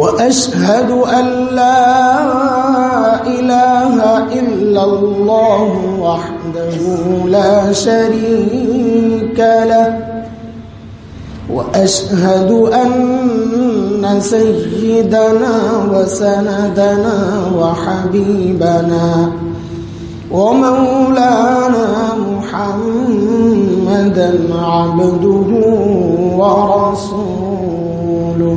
وأشهد أن لا إله إلا الله وحده لا شريك له. وأشهد أن سيدنا وسندنا وحبيبنا ومولانا محمدا عبده ورسوله.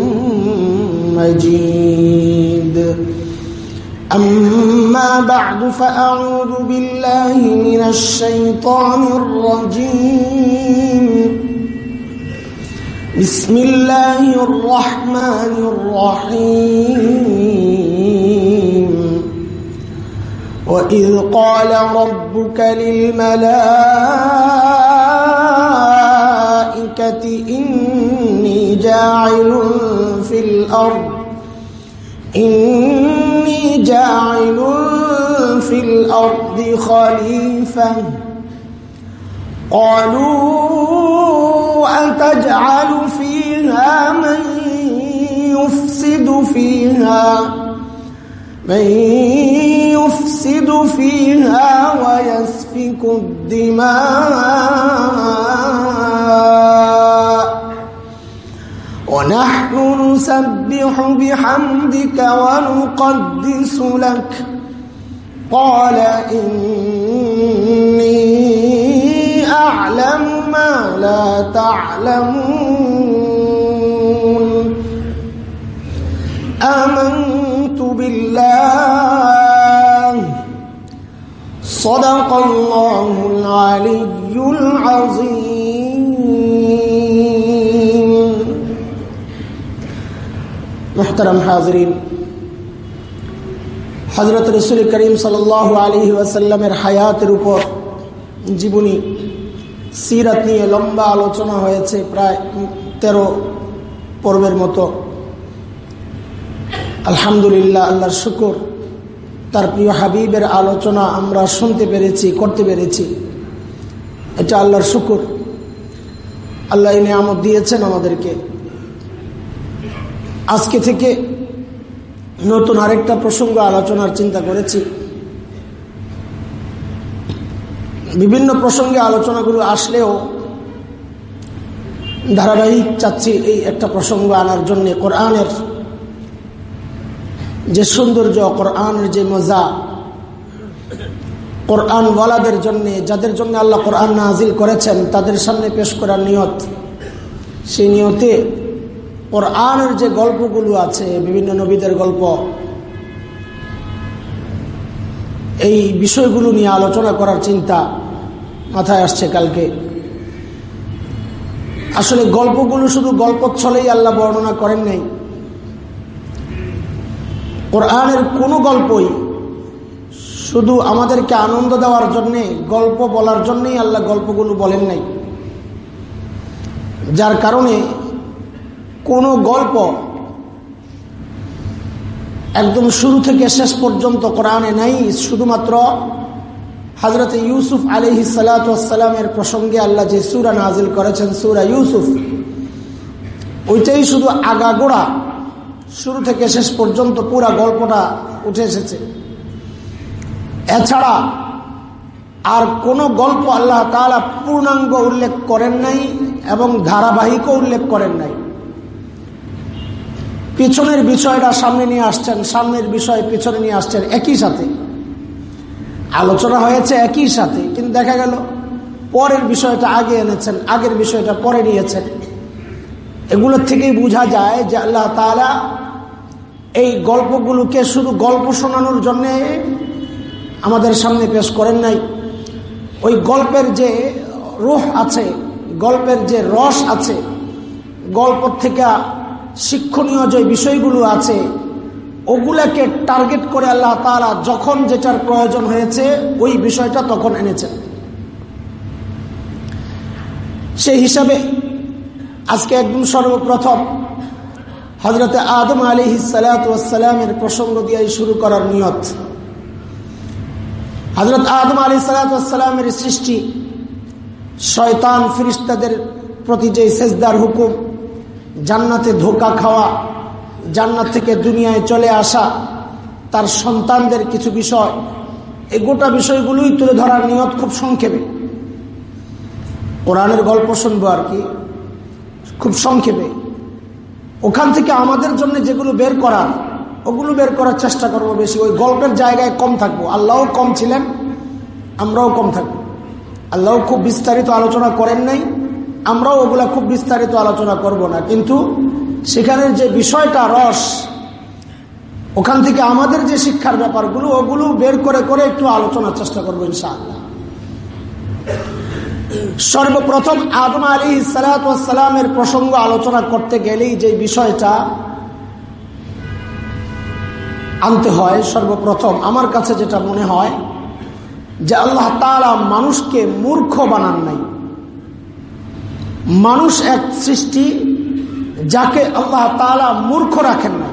مجيد. أما بعد فأعوذ بالله من الشيطان الرجيم. بسم الله الرحمن الرحيم. وإذ قال ربك للملائكة إني جاعل في الأرض إني جاعل في الأرض خليفة. قالوا أتجعل فيها من يفسد فيها؟ من يفسد فيها ويسفك الدماء. ونحن نسبح بحمدك ونقدس لك. قال إني أعلم ما لا تعلمون. آمنت بالله. صدق الله العلي العظيم. মোহতারাম হাজরিন। হজরত রসুল করিম সাল আলী ওয়াসাল্লামের হায়াতের উপর জীবনী, সিরাত নিয়ে লম্বা আলোচনা হয়েছে প্রায় তেরো পর্বের মতো। আলহামদুলিল্লাহ, আল্লাহর শুকুর। তার প্রিয় হাবিবের আলোচনা আমরা শুনতে পেরেছি, করতে পেরেছি। এটা আল্লাহর শুকুর। আল্লাহ ইনে আমদ দিয়েছেন আমাদেরকে। আজকে থেকে নতুন আরেকটা প্রসঙ্গ আলোচনার চিন্তা করেছি। বিভিন্ন প্রসঙ্গে আলোচনাগুলো আসলেও ধারাবাহিক চাচ্ছি এই একটা প্রসঙ্গ আনার জন্য কোরআনের যে সৌন্দর্য, কোরআনের যে মজা কোরআন ওয়ালাদের জন্য, যাদের জন্য আল্লাহ কোরআন নাজিল করেছেন, তাদের সামনে পেশ করার নিয়ত। সেই নিয়তে কোরআনের যে গল্পগুলো আছে, বিভিন্ন নবীদের গল্প, এই বিষয়গুলো নিয়ে আলোচনা করার চিন্তা মাথায় আসছে কালকে। আসলে গল্পগুলো শুধু গল্প ছলেই আল্লাহ বর্ণনা করেন নাই। কোরআনের কোনো গল্পই শুধু আমাদেরকে আনন্দ দেওয়ার জন্যে, গল্প বলার জন্যই আল্লাহ গল্পগুলো বলেন নাই। যার কারণে কোনো গল্প একদম শুরু থেকে শেষ পর্যন্ত কোরআনে নাই, শুধুমাত্র হজরত ইউসুফ আলহি সালাতামের প্রসঙ্গে আল্লাহ যে সুরা নাজিল করেছেন, সুরা ইউসুফ, ওইটাই শুধু আগাগোড়া শুরু থেকে শেষ পর্যন্ত পুরা গল্পটা উঠে এসেছে। এছাড়া আর কোনো গল্প আল্লাহ তালা পূর্ণাঙ্গ উল্লেখ করেন নাই এবং ধারাবাহিকও উল্লেখ করেন নাই। পিছনের বিষয়টা সামনে নিয়ে আসছেন, সামনের বিষয় পিছনে নিয়ে আসছেন একই সাথে। আলোচনা হয়েছে একই সাথে, কিন্তু দেখা গেল পরের বিষয়টা আগে এনেছেন, আগের বিষয়টা পরে নিয়েছেন। এগুলোর থেকেই বোঝা যায় যে আল্লাহ তালা এই গল্পগুলোকে শুধু গল্প শোনানোর জন্যে আমাদের সামনে পেশ করেন নাই। ওই গল্পের যে রোহ আছে, গল্পের যে রস আছে গল্প থেকে শিক্ষণীয় যে বিষয়গুলো আছে, ওগুলাকে টার্গেট করে আল্লাহ তারা যখন যেটার প্রয়োজন হয়েছে, ওই বিষয়টা তখন এনেছেন। সেই হিসাবে আজকে একদম সর্বপ্রথম হজরতে আদম আলী সালাতামের প্রসঙ্গ দিয়ে শুরু করার নিয়ত। হজরত আদম আলী সালাতামের সৃষ্টি শয়তান ফিরিস্তাদের প্রতি যে সেজদার হুকুম জান্নাতে ধোকা খাওয়া, জান্নাত থেকে দুনিয়ায় চলে আসা, তার সন্তানদের কিছু বিষয় এই গোটা বিষয়গুলোই তুলে ধরার নিয়ত খুব সংক্ষেপে। কোরআনের গল্প শুনব আর কি, খুব সংক্ষেপে। ওখান থেকে আমাদের জন্য যেগুলো বের করার, ওগুলো বের করার চেষ্টা করব বেশি, ওই গল্পের জায়গায় কম থাকব। আল্লাহও কম ছিলেন, আমরাও কম থাকব। আল্লাহ খুব বিস্তারিত আলোচনা করেন নাই। আমরাও ওগুলা খুব বিস্তারিত আলোচনা করব না, কিন্তু সেখানের যে বিষয়টা রস, ওখান থেকে আমাদের যে শিক্ষার ব্যাপারগুলো, ওগুলো বের করে করে একটু আলোচনার চেষ্টা করব ইনশাআল্লাহ। সর্বপ্রথম আদম আলী সালাতামের প্রসঙ্গ আলোচনা করতে গেলেই যে বিষয়টা আনতে হয় সর্বপ্রথম, আমার কাছে যেটা মনে হয় যে আল্লাহ তালা মানুষকে মূর্খ বানান নাই। মানুষ এক সৃষ্টি যাকে আল্লাহ তালা মূর্খ রাখেন না।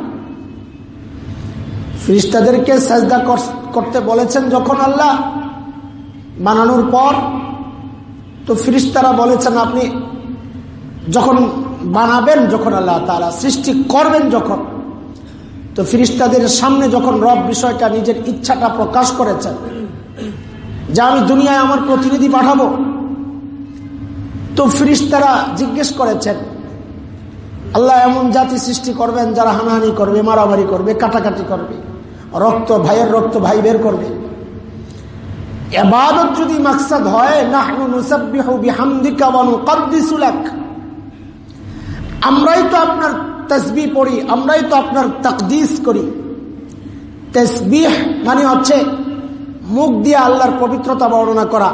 ফিরিস্তাদেরকে সাজদা করতে বলেছেন যখন আল্লাহ বানানোর পর, তো ফিরিস্তারা বলেছেন, আপনি যখন বানাবেন, যখন আল্লাহ তালা সৃষ্টি করবেন যখন, তো ফিরিস্তাদের সামনে যখন রব বিষয়টা নিজের ইচ্ছাটা প্রকাশ করেছেন, যে আমি দুনিয়ায় আমার প্রতিনিধি পাঠাবো তো ফিরিস্তারা জিজ্ঞেস করেছেন, আল্লাহ এমন জাতি সৃষ্টি করবেন যারা হানাহানি করবে, মারামারি করবে, কাটাকাটি করবে, রক্ত, ভাইয়ের রক্ত, ভাই বের করবে। এবাদত যদি মাকসাদ হয় আমরাই তো আপনার তসবি পড়ি, আমরাই তো আপনার তকদিস করি। তসবিহ মানে হচ্ছে মুখ দিয়ে আল্লাহর পবিত্রতা বর্ণনা করা।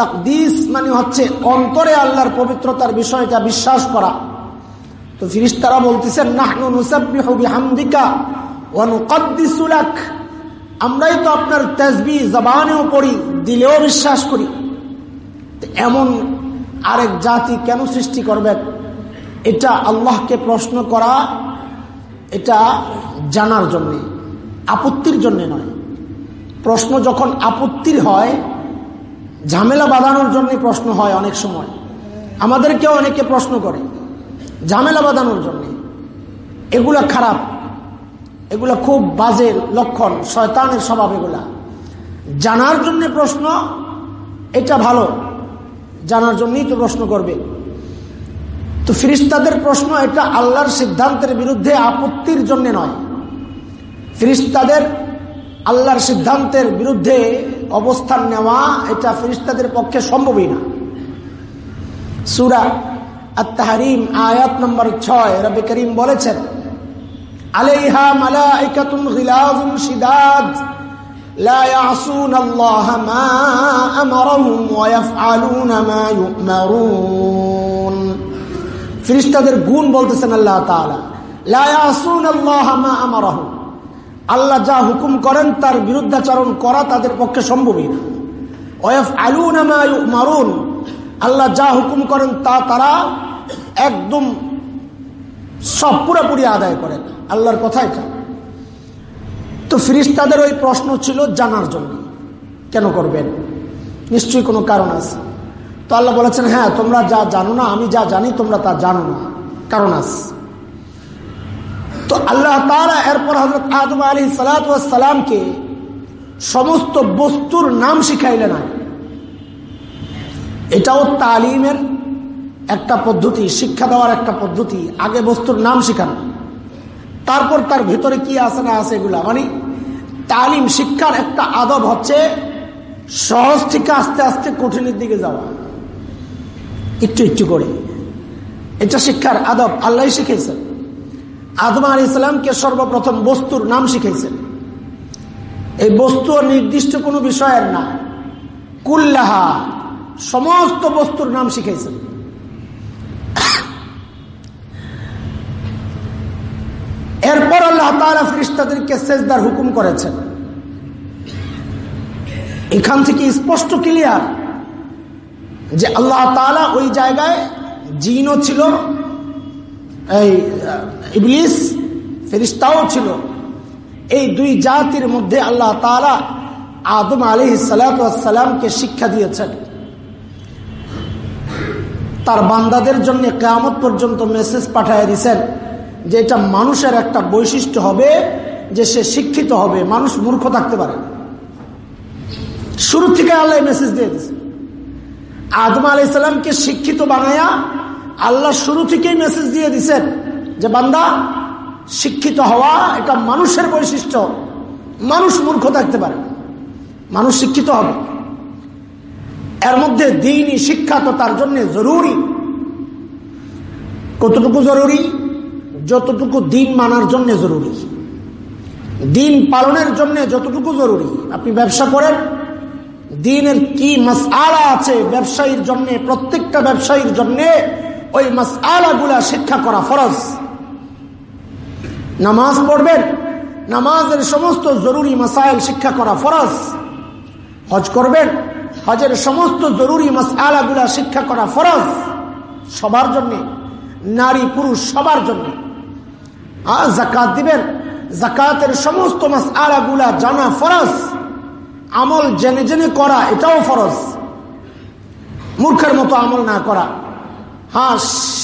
তাকদিস মানে হচ্ছে অন্তরে আল্লাহর পবিত্রতার বিষয়টা বিশ্বাস করা। তো ফিরিস্তারা বলতেছেন ওয়ানুকাদ্দিসুলাক আমরাই তো আপনার তেজবি জবানেও পড়ি, দিলেও বিশ্বাস করি। এমন আরেক জাতি কেন সৃষ্টি করবেন এটা আল্লাহকে প্রশ্ন করা, এটা জানার জন্যে, আপত্তির জন্যে নয়। প্রশ্ন যখন আপত্তির হয় ঝামেলা বাঁধানোর জন্য প্রশ্ন হয় অনেক সময়। আমাদেরকেও অনেকে প্রশ্ন করে, ঝামেলা বাঁধানোর জন্য। এগুলা খারাপ। এগুলা খুব বাজে লক্ষণ, শয়তানের স্বভাব এগুলা। জানার জন্য প্রশ্ন, এটা ভালো। জানার জন্যই তো প্রশ্ন করবে। তো ফিরিস্তাদের প্রশ্ন এটা আল্লাহর সিদ্ধান্তের বিরুদ্ধে আপত্তির জন্য নয়। ফিরিস্তাদের আল্লাহর সিদ্ধান্তের বিরুদ্ধে অবস্থান নেওয়া এটা ফিরিস্তাদের পক্ষে সম্ভবই না। সুরা আত্মহারিম আয়াত নম্বর ছয় রবি করিম বলেছেন, আলাইহা আল্লাহ মা গুণ বলতেছেন আল্লাহ লা আল্লাহ মা আল্লাহ যা হুকুম করেন তার বিরুদ্ধাচরণ করা তাদের পক্ষে সম্ভবই না। ওয়াফ আলুন মারুন আল্লাহ যা হুকুম করেন তা তারা একদম সব পুরোপুরি আদায় করেন। আল্লাহর কথা এটা তো ফিরিস্তাদের ওই প্রশ্ন ছিল জানার জন্য। কেন করবেন? নিশ্চয়ই কোনো কারণ আছে। তো আল্লাহ বলেছেন হ্যাঁ তোমরা যা জানো না, আমি যা জানি, তোমরা তা জানো না। কারণ আছে। তো আল্লাহ তারা এরপর হজরত আদম আলী সালাতামকে সমস্ত বস্তুর নাম শিখাইলেন না এটাও তালিমের একটা পদ্ধতি, শিক্ষা দেওয়ার একটা পদ্ধতি, আগে বস্তুর নাম শিখানো। তারপর তার ভেতরে কি আছে না আছে এগুলা? মানে তালিম, শিক্ষার একটা আদব হচ্ছে সহজ থেকে আস্তে আস্তে কঠিনের দিকে যাওয়া। একটু একটু করে। এটা শিক্ষার আদব আল্লাহ শিখেছেন আদম আলী ইসলামকে সর্বপ্রথম বস্তুর নাম শিখেছেন। এই বস্তু নির্দিষ্ট কোনো বিষয়ের না। কুল্লাহা, সমস্ত বস্তুর নাম শিখেছেন। এরপর আল্লাহ তালা ফিরিস্তাদেরকে সেজদার হুকুম করেছেন। এখান থেকে স্পষ্ট ক্লিয়ার যে আল্লাহ তালা ওই জায়গায় জিনও ছিল এই ইবলিস ফেরিস্তাও ছিল। এই দুই জাতির মধ্যে আল্লাহ তালা আদম আলী সালাতামকে শিক্ষা দিয়েছেন। তার বান্দাদের জন্য কেয়ামত পর্যন্ত মেসেজ পাঠায় দিয়েছেন যে এটা মানুষের একটা বৈশিষ্ট্য হবে, যে সে শিক্ষিত হবে, মানুষ মূর্খ থাকতে পারে। শুরু থেকে আল্লাহ মেসেজ দিয়ে দিয়েছে আদম আলি ইসলামকে শিক্ষিত বানায়া আল্লাহ শুরু থেকেই মেসেজ দিয়ে দিছেন যে, বান্দা, শিক্ষিত হওয়া এটা মানুষের বৈশিষ্ট্য। মানুষ মূর্খ থাকতে পারে। মানুষ শিক্ষিত হবে। এর মধ্যে দিনই শিক্ষা তো তার জন্য জরুরি। কতটুকু জরুরি? যতটুকু দিন মানার জন্য জরুরি। দিন পালনের জন্য যতটুকু জরুরি। আপনি ব্যবসা করেন, দিনের কি মাসআলা আছে ব্যবসায়ীর জন্য, প্রত্যেকটা ব্যবসায়ীর জন্য ওই মাসআলা গুলা শিক্ষা করা ফরজ। নামাজ পড়বেন, নামাজের সমস্ত জরুরি মাসাইল শিক্ষা করা ফরজ। হজ করবেন, হজের সমস্ত জরুরি মাসআলা গুলা শিক্ষা করা ফরজ। সবার জন্য, নারী পুরুষ সবার জন্য। আর জাকাত দিবেন জাকাতের সমস্ত মাসআলা গুলা জানা ফরজ। আমল জেনে জেনে করা, এটাও ফরজ। মূর্খের মতো আমল না করা। হ্যাঁ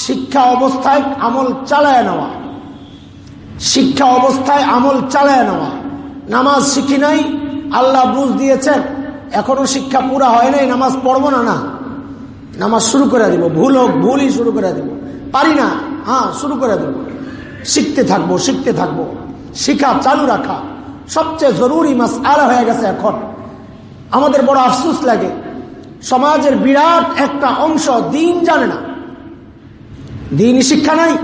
শিক্ষা অবস্থায় আমল চালায় নেওয়া। শিক্ষা অবস্থায় আমল চালায় নেওয়া। নামাজ শিখি নাই, আল্লাহ বুঝ দিয়েছেন, এখনও শিক্ষা পুরা হয় নাই, নামাজ পড়ব না না। নামাজ শুরু করে দিব, ভুল হোক, ভুলই শুরু করে দিব। পারি না হ্যাঁ শুরু করে দেব। শিখতে থাকব শিখতে থাকব। শিখা চালু রাখা। সবচেয়ে জরুরি মাস আলা হয়ে গেছে এখন। আমাদের বড় আফসুস লাগে। সমাজের বিরাট একটা অংশ দিন জানে না। দিনই শিক্ষা নাই।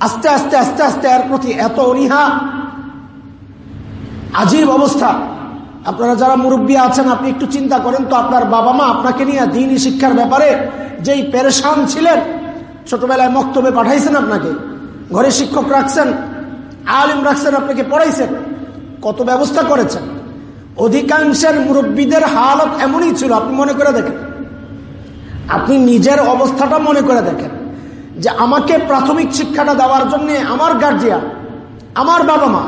আস্তে আস্তে আস্তে আস্তে এর প্রতি এত অনীহা, আজীব অবস্থা। আপনারা যারা মুরব্বী আছেন, আপনি একটু চিন্তা করেন তো, আপনার বাবা মা আপনাকে নিয়ে দিনই শিক্ষার ব্যাপারে যেই পেরেশান ছিলেন, ছোটবেলায় মক্তবে পাঠাইছেন আপনাকে, ঘরে শিক্ষক রাখছেন, আলিম রাখছেন, আপনাকে পড়াইছেন, কত ব্যবস্থা করেছেন। অধিকাংশের মুরব্বীদের হালত এমনই ছিল, আপনি মনে করে দেখেন। আপনি নিজের অবস্থাটা মনে করে দেখেন। যে আমাকে প্রাথমিক শিক্ষাটা দেওয়ার জন্য আমার গার্জিয়ান আমার বাবা মা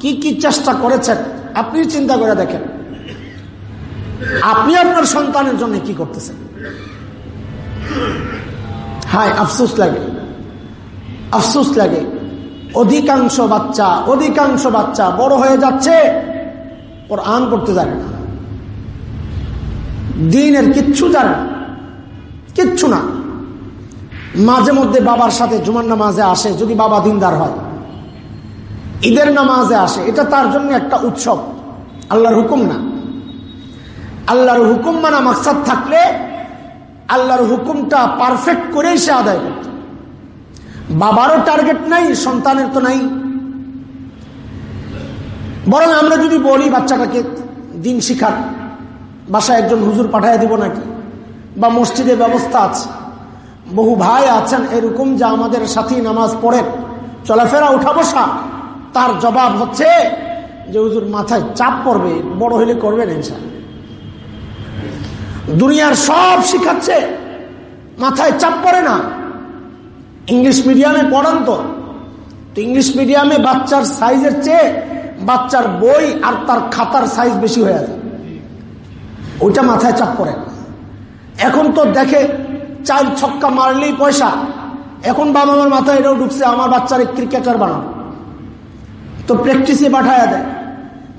কি কি চেষ্টা করেছেন, আপনি চিন্তা করে দেখেন। আপনি আপনার সন্তানের জন্য কি করতেছেন? হায়, আফসোস লাগে। আফসোস লাগে। অধিকাংশ বাচ্চা অধিকাংশ বাচ্চা বড় হয়ে যাচ্ছে ওর আন করতে জানে না। দিনের কিচ্ছু জানে না। কিচ্ছু না। মাঝে মধ্যে বাবার সাথে জুমার নামাজে আসে, যদি বাবা দিনদার হয়। ঈদের নামাজে আসে, এটা তার জন্য একটা উৎসব। আল্লাহর হুকুম না। আল্লাহর হুকুম মানা মাকসাদ থাকলে আল্লাহর হুকুমটা পারফেক্ট করেই সে আদায় করত। বাবারও টার্গেট নাই, সন্তানের তো নাই। বরং আমরা যদি বলি, বাচ্চাটাকে দিন শিখার, বাসায় একজন হুজুর পাঠায় দিব নাকি? বা মসজিদের ব্যবস্থা আছে। বহু ভাই আছেন, এরকম যা আমাদের সাথী নামাজ পড়েন, চলাফেরা উঠা বসা, তার জবাব হচ্ছে যে হুজুর মাথায় চাপ পড়বে, বড় হইলে করবেন ইনশা দুনিয়ার সব শিখাচ্ছে, মাথায় চাপ পড়ে না। ইংলিশ মিডিয়ামে পড়ান তো। ইংলিশ মিডিয়ামে বাচ্চার সাইজের চেয়ে বাচ্চার বই আর তার খাতার সাইজ বেশি হয়ে যায়। ওইটা মাথায় চাপ পড়ে এখন তো দেখে চার ছক্কা মারলেই পয়সা। এখন বাবা মার মাথায় এটাও ঢুকছে, আমার বাচ্চারে ক্রিকেটার বানানো তো প্র্যাকটিসে পাঠায় দেয়।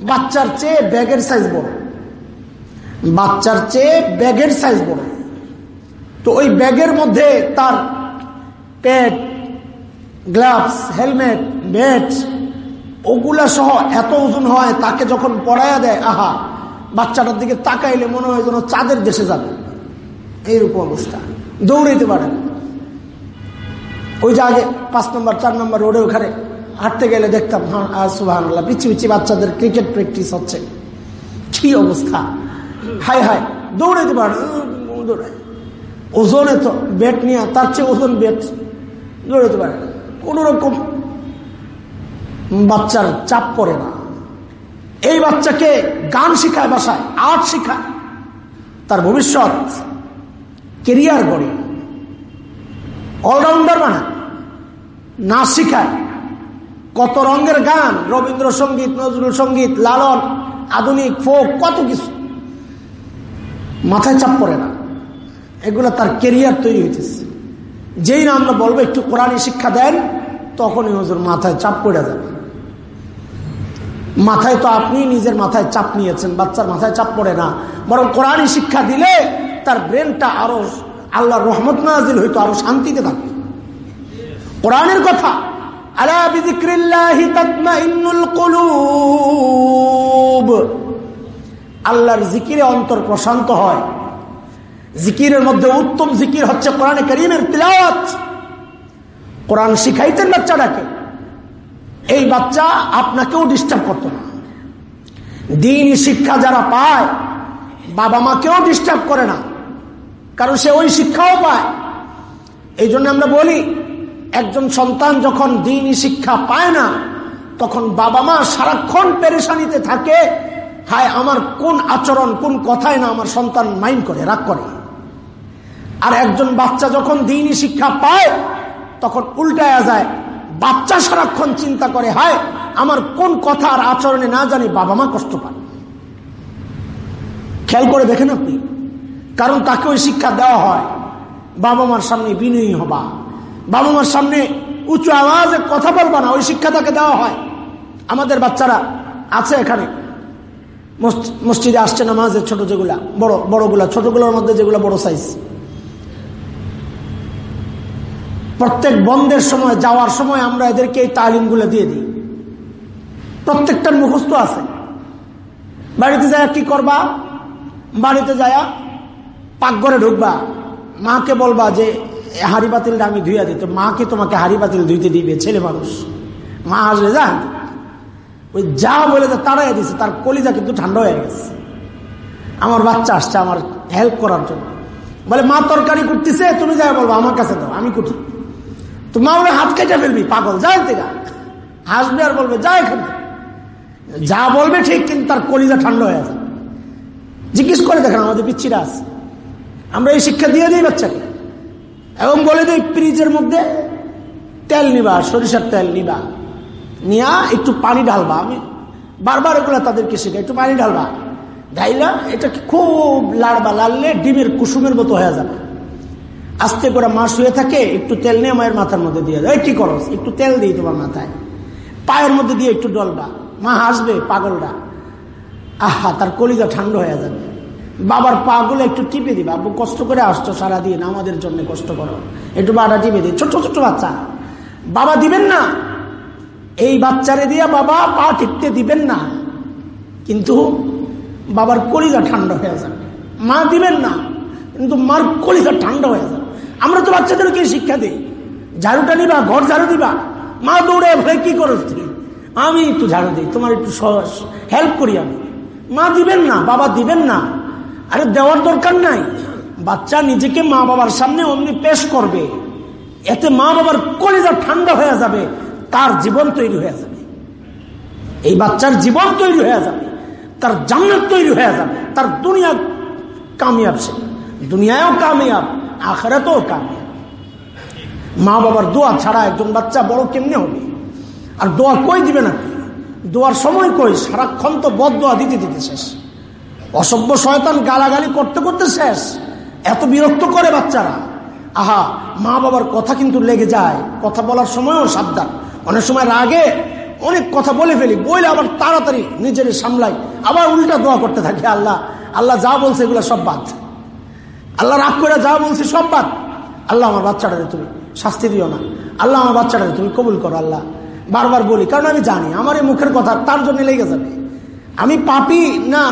বাচ্চার চেয়ে ব্যাগের সাইজ বড়। বাচ্চার চেয়ে ব্যাগের সাইজ বড়। তো ওই ব্যাগের মধ্যে তার প্যাড গ্লাভস হেলমেট ব্যাট ওগুলা সহ এত ওজন হয়, তাকে যখন পড়াইয়া দেয়, আহা, বাচ্চাটার দিকে তাকাইলে মনে হয় যেন চাঁদের দেশে যাবে। এইরকম অবস্থা। দৌড়াইতে পারে। ওই যে আগে পাঁচ নম্বর, চার নম্বর রোডে ওখানে হাঁটতে গেলে দেখতাম হ্যাঁ সুবাহ পিছিয়ে পিছিয়ে বাচ্চাদের ক্রিকেট প্র্যাকটিস হচ্ছে। কি অবস্থা? হাই হাই দৌড়াইতে পারে দৌড়ায়। ওজনে তো ব্যাট নিয়ে, তার চেয়ে ওজন ব্যাট দৌড়াইতে পারে কোন রকম বাচ্চার চাপ পড়ে না। এই বাচ্চাকে গান শিখায় বাসায়, আর্ট শিখায়। তার ভবিষ্যৎ কেরিয়ার গড়ে। অলরাউন্ডার বানায় নাচ শিখায়। কত রঙের গান, রবীন্দ্রসঙ্গীত, নজরুল সংগীত, লালন, আধুনিক, ফোক, কত কিছু। মাথায় চাপ পড়ে না। এগুলো তার কেরিয়ার তৈরি হইতেছে। যেই না আমরা বলব, একটু কোরআনী শিক্ষা দেন, তখনই হজুর মাথায় চাপ পড়ে যাবে। মাথায় তো আপনি নিজের মাথায় চাপ নিয়েছেন, বাচ্চার মাথায় চাপ পড়ে না। বরং কোরআনী শিক্ষা দিলে তার ব্রেনটা আরও আল্লাহ রহমত নাজিল হইতো, আরও শান্তিতে থাকতো। কোরআনের কথা আল্লাহর জিকিরে অন্তর প্রশান্ত হয়। জিকিরের মধ্যে উত্তম জিকির হচ্ছে কোরআনে করিমের তিলাওয়াত। কোরআন শিখাইতেন বাচ্চাটাকে। এই বাচ্চা আপনাকেও ডিস্টার্ব করতো না। দিন শিক্ষা যারা পায় বাবা মাকেও ডিস্টার্ব করে না। কারণ সে ওই শিক্ষাও পায়। এই জন্য আমরা বলি, একজন সন্তান যখন দিনই শিক্ষা পায় না, তখন বাবা মা সারাক্ষণ পেরেশানিতে থাকে, হায়, আমার কোন আচরণ, কোন কথায় না আমার সন্তান মাইন্ড করে, রাগ করে। আর একজন বাচ্চা যখন দিনই শিক্ষা পায়, তখন উল্টায়া যায়, বাচ্চা সারাক্ষণ চিন্তা করে, হায়, আমার কোন কথা আর আচরণে না জানি বাবা মা কষ্ট পায়। খেয়াল করে দেখেন আপনি কারণ তাকে ওই শিক্ষা দেওয়া হয়। বাবা মার সামনে বিনয়ী হবা। বাবা মার সামনে উঁচু আওয়াজে কথা বলবা না, ওই শিক্ষা তাকে দেওয়া হয়। আমাদের বাচ্চারা আছে এখানে। মসজিদে আসছে নামাজের ছোট যেগুলা, বড়, বড়গুলা, ছোটগুলোর মধ্যে যেগুলো বড় সাইজ প্রত্যেক বন্ধের সময়, যাওয়ার সময় আমরা এদেরকে এই তালিমগুলো দিয়ে দিই। প্রত্যেকটার মুখস্থ আছে। বাড়িতে যায় কি করবা? বাড়িতে যায় পাকঘরে ঢুকবা, মাকে বলবা যে হাড়ি বাতিলটা আমি ধুইয়া তো মাকে তোমাকে হাড়ি বাতিল ধুইতে দিবে, ছেলে মানুষ। মা আসবে যা। ওই যা বলে যে তারাই দিছে, তার কলিজা কিন্তু ঠান্ডা হয়ে গেছে। আমার বাচ্চা আসছে আমার হেল্প করার জন্য। বলে, মা তরকারি করতেছে তুমি যাই বলব, আমার কাছে দাও, আমি কুটি। তো মা ওরা হাত কেটে ফেলবি, পাগল যাই থেকে হাসবে আর বলবে, যা এখানে যা বলবে ঠিক, কিন্তু তার কলিজা ঠান্ডা হয়ে যাবে। জিজ্ঞেস করে দেখেন, আমাদের পিচ্ছিরা আছে। আমরা এই শিক্ষা দিয়ে দিই বাচ্চাকে। এবং বলে দিই, ফ্রিজের মধ্যে তেল নিবা, সরিষার তেল নিবা। নিয়া একটু পানি ঢালবা। আমি বারবার এগুলো তাদেরকে শেখা একটু পানি ঢালবা। ঢাইলা এটা খুব লাড়বা, লাড়লে ডিমের কুসুমের মতো হয়ে যাবে। আস্তে করে মা শুয়ে থাকে, একটু তেল নিয়ে মায়ের মাথার মধ্যে দিয়ে দেয় কি করো একটু তেল দিই তোমার মাথায়। পায়ের মধ্যে দিয়ে একটু ডলবা। মা হাসবে পাগলটা আহা, তার কলিজা ঠান্ডা হয়ে যাবে। বাবার পা গুলো একটু টিপে দিবা। আব্বু, কষ্ট করে আসতো আসছো সারাদিন, আমাদের জন্য কষ্ট করো। একটু বাটা টিপে দিই। ছোট ছোট বাচ্চা। বাবা দিবেন না। এই বাচ্চারে দিয়ে বাবা পা টিপতে দিবেন না। কিন্তু বাবার কলিজা ঠান্ডা হয়ে যাবে। মা দিবেন না, কিন্তু মার কলিজা ঠান্ডা হয়ে যাবে। আমরা তো বাচ্চাদেরকে শিক্ষা দিই। ঝাড়ুটা নিবা, ঘর ঝাড়ু দিবা। মা দৌড়ে ভয় কি করো আমি একটু ঝাড়ু দিই, তোমার একটু হেল্প করি আমি। মা দিবেন না, বাবা দিবেন না। আরে দেওয়ার দরকার নাই। বাচ্চা নিজেকে মা বাবার সামনে অমনি পেশ করবে। এতে মা বাবার কলিজা ঠান্ডা হয়ে যাবে, তার জীবন তৈরি হয়ে যাবে। এই বাচ্চার জীবন তৈরি হয়ে যাবে, তার জান্নাত তৈরি হয়ে যাবে, তার দুনিয়া কামিয়াব সে। দুনিয়ায়ও কামিয়াব, আখেরাতেও কামিয়াব। মা বাবার দোয়া ছাড়া একজন বাচ্চা বড় কেমনে হবে? আর দোয়া কই দিবে না? দোয়ার সময় কই? সারাক্ষণ তো বদ দোয়া দিতে দিতে শেষ। অসভ্য শয়তান গালাগালি করতে করতে শেষ। এত বিরক্ত করে বাচ্চারা। আহা, মা বাবার কথা কিন্তু লেগে যায়। কথা বলার সময়ও সাবধান। অনেক সময় রাগে। অনেক কথা বলে ফেলি। বলে আবার তাড়াতাড়ি নিজের সামলাই। আবার উল্টা দোয়া করতে থাকি। আল্লাহ আল্লাহ যা বলছে এগুলো সব বাদ। আল্লাহ রাগ করে যা বলছে সব বাদ। আল্লাহ আমার বাচ্চাটারে তুমি শাস্তি দিও না। আল্লাহ আমার বাচ্চাটারে তুমি কবুল করো আল্লাহ। বারবার বলি, কারণ আমি জানি, আমার এই মুখের কথা তার জন্য লেগে যাবে। আমি পাপি না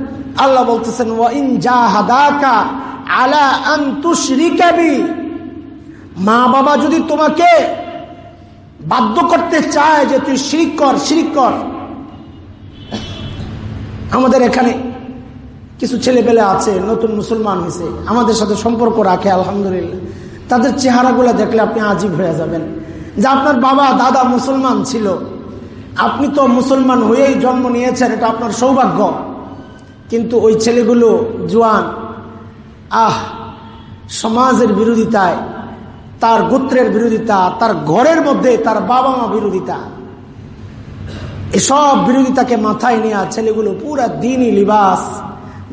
আল্লাহ বলতেছেন, ওয়াইন জাহাদাকা আলা আন তুশরিকাবি মা বাবা যদি তোমাকে বাধ্য করতে চায় যে তুই শিরিক কর শিরিক কর। আমাদের এখানে কিছু ছেলে পেলে আছে, নতুন মুসলমান হয়েছে, আমাদের সাথে সম্পর্ক রাখে, আলহামদুলিল্লাহ। তাদের চেহারাগুলো দেখলে আপনি আজীব হয়ে যাবেন। যে আপনার বাবা, দাদা মুসলমান ছিল, আপনি তো মুসলমান হয়েই জন্ম নিয়েছেন, এটা আপনার সৌভাগ্য। কিন্তু ওই ছেলেগুলো জোয়ান। আহ, সমাজের বিরোধিতায়, তার গোত্রের বিরোধিতা, তার ঘরের মধ্যে তার বাবা মা বিরোধিতা। এসব বিরোধিতাকে মাথায় নেওয়া ছেলেগুলো পুরা দিনই লিবাস,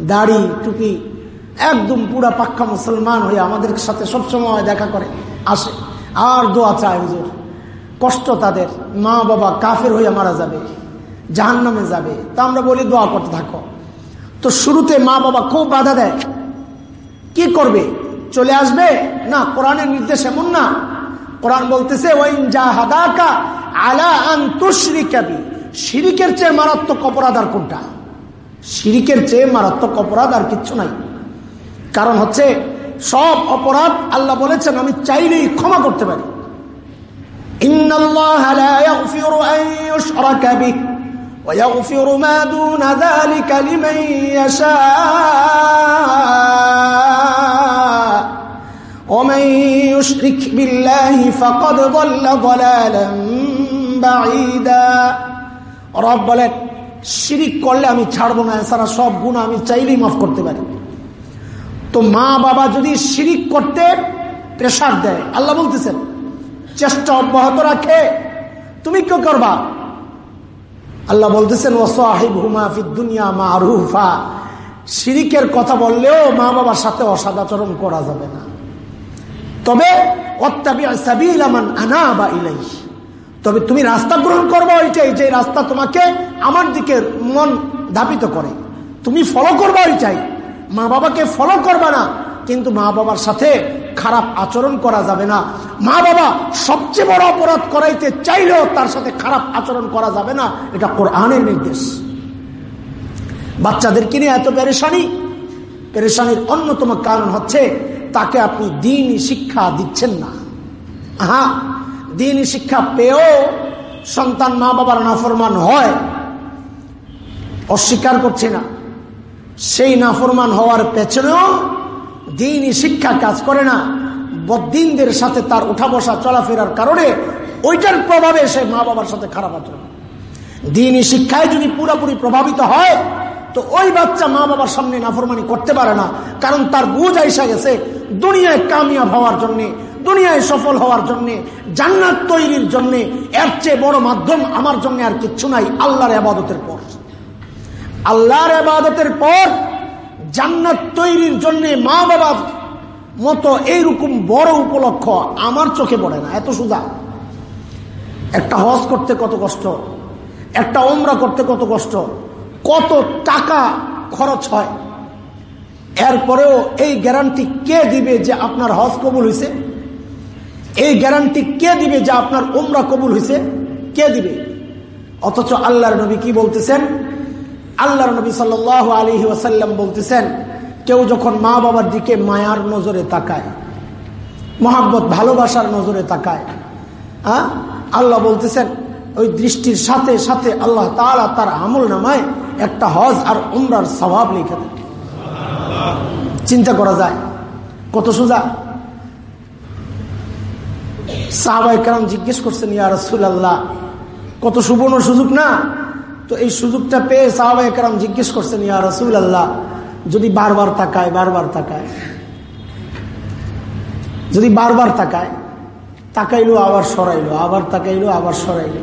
দাড়ি, টুপি, একদম পুরা পাক্কা মুসলমান হয়ে আমাদের সাথে সবসময় দেখা করে, আসে। আর দোয়া চায় হুজুর। কষ্ট তাদের মা বাবা কাফের হয়ে মারা যাবে জাহান নামে যাবে। তা আমরা বলি দোয়া করতে থাকো। তো শুরুতে মা বাবা খুব বাধা দেয়। কি করবে? চলে আসবে? না, কোরআনের নির্দেশ এমন না। কোরআন বলতেছে শিরিকের চেয়ে মারাত্মক অপরাধ আর কোনটা? শিরিকের চেয়ে মারাত্মক অপরাধ আর কিচ্ছু নাই। কারণ হচ্ছে, সব অপরাধ আল্লাহ বলেছেন, আমি চাইলেই ক্ষমা করতে পারি। ويغفر ما دون ذلك لمن يشاء ومن يشرك بالله فقد ضل ضلالا بعيدا রব বলেন শিরিক করলে আমি ছাড়বো না এছাড়া সব গুণ আমি চাইলেই মাফ করতে পারি তো মা বাবা যদি শিরিক করতে প্রেশার দেয় আল্লাহ বলতেছেন চেষ্টা অব্যাহত রাখে তুমি কেউ করবা আল্লাহ বলতেছেন ও সাহিব হুমা দুনিয়া মা আরুফা শিরিকের কথা বললেও মা বাবার সাথে অসদাচরণ করা যাবে না। তবে তবে তুমি রাস্তা গ্রহণ করব ওইটাই, যে রাস্তা তোমাকে আমার দিকে মন ধাপিত করে। তুমি ফলো করব ওইটাই। মা বাবাকে ফলো করবা না, কিন্তু মা বাবার সাথে খারাপ আচরণ করা যাবে না। মা বাবা সবচেয়ে বড় অপরাধ করাইতে চাইলেও তার সাথে খারাপ আচরণ করা যাবে না। এটা কোরআনের নির্দেশ। বাচ্চাদেরকে নিয়ে এত পেরেশানি। পেরেশানির অন্যতম কারণ হচ্ছে তাকে আপনি দিনই শিক্ষা দিচ্ছেন না। হ্যাঁ দিনই শিক্ষা পেয়েও সন্তান মা বাবার নাফরমান হয়। অস্বীকার করছে না। সেই নাফরমান হওয়ার পেছনেও দিনই শিক্ষা কাজ করে না। বদিনদের সাথে তার উঠা বসা চলাফেরার কারণে ওইটার প্রভাবে সে মা বাবার সাথে খারাপ আচরণ দিনই শিক্ষায় যদি পুরোপুরি প্রভাবিত হয়, তো ওই বাচ্চা মা বাবার সামনে নাফরমানি করতে পারে না। কারণ তার বুঝ আইসা গেছে, দুনিয়ায় কামিয়াব হওয়ার জন্যে, দুনিয়ায় সফল হওয়ার জন্যে, জান্নাত তৈরির জন্যে, এর চেয়ে বড় মাধ্যম আমার জন্য আর কিচ্ছু নাই, আল্লাহর আবাদতের পর। আল্লাহর আবাদতের পর জান্নাত তৈরির জন্যে মা বাবার মতো এইরকম বড় উপলক্ষ আমার চোখে পড়ে না, এত সুদা একটা হজ করতে কত কষ্ট, একটা ওমরা করতে কত কষ্ট, কত টাকা খরচ হয়। এরপরেও এই গ্যারান্টি কে দিবে যে আপনার হজ কবুল হয়েছে এই গ্যারান্টি কে দিবে যে আপনার ওমরা কবুল হয়েছে কে দিবে? অথচ আল্লাহর নবী কি বলতেছেন? আল্লাহর নবী সাল আলী ওয়াসাল্লাম বলতেছেন, কেউ যখন মা বাবার দিকে মায়ার নজরে তাকায় মোহাম্মত ভালোবাসার নজরে তাকায় হ্যাঁ আল্লাহ বলতেছেন, ওই দৃষ্টির সাথে সাথে আল্লাহ তালা তার আমল নামায় একটা হজ আর উমরার স্বভাব লিখে চিন্তা করা যায়, কত সোজা। সাহাবাই কারণ জিজ্ঞেস করছেন, ইয়া রসুল আল্লাহ কত সুবর্ণ সুযোগ না? তো এই সুযোগটা পেয়ে সাহাবাই কারণ জিজ্ঞেস করছেন, ইয়া রসুল আল্লাহ যদি বারবার তাকায় বারবার তাকায়। যদি বারবার তাকায়, তাকাইলো, আবার সরাইলো, আবার তাকাইলো, আবার সরাইলো।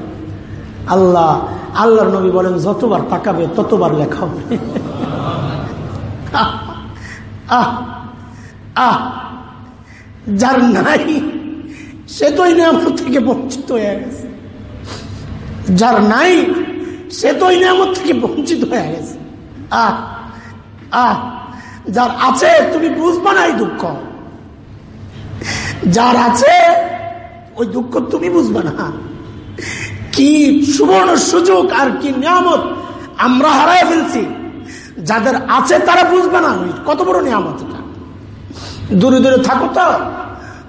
আল্লাহ, আল্লাহর নবী বলেন, যতবার তাকাবে, ততবার লেখা হবে। আহ আহ যার নাই, সে তো নিয়ামত থেকে বঞ্চিত হয়ে গেছে। যার নাই সে তো নিয়ামত থেকে বঞ্চিত হয়ে গেছে। আহ আহ, যার আছে তুমি বুঝবা না এই দুঃখ। যার আছে, ওই দুঃখ তুমি বুঝবা না। কি সুবর্ণ সুযোগ আর কি নিয়ামত আমরা হারাই ফেলছি। যাদের আছে তারা বুঝবে না। কত বড় নিয়ামত এটা। দূরে দূরে থাকো তো।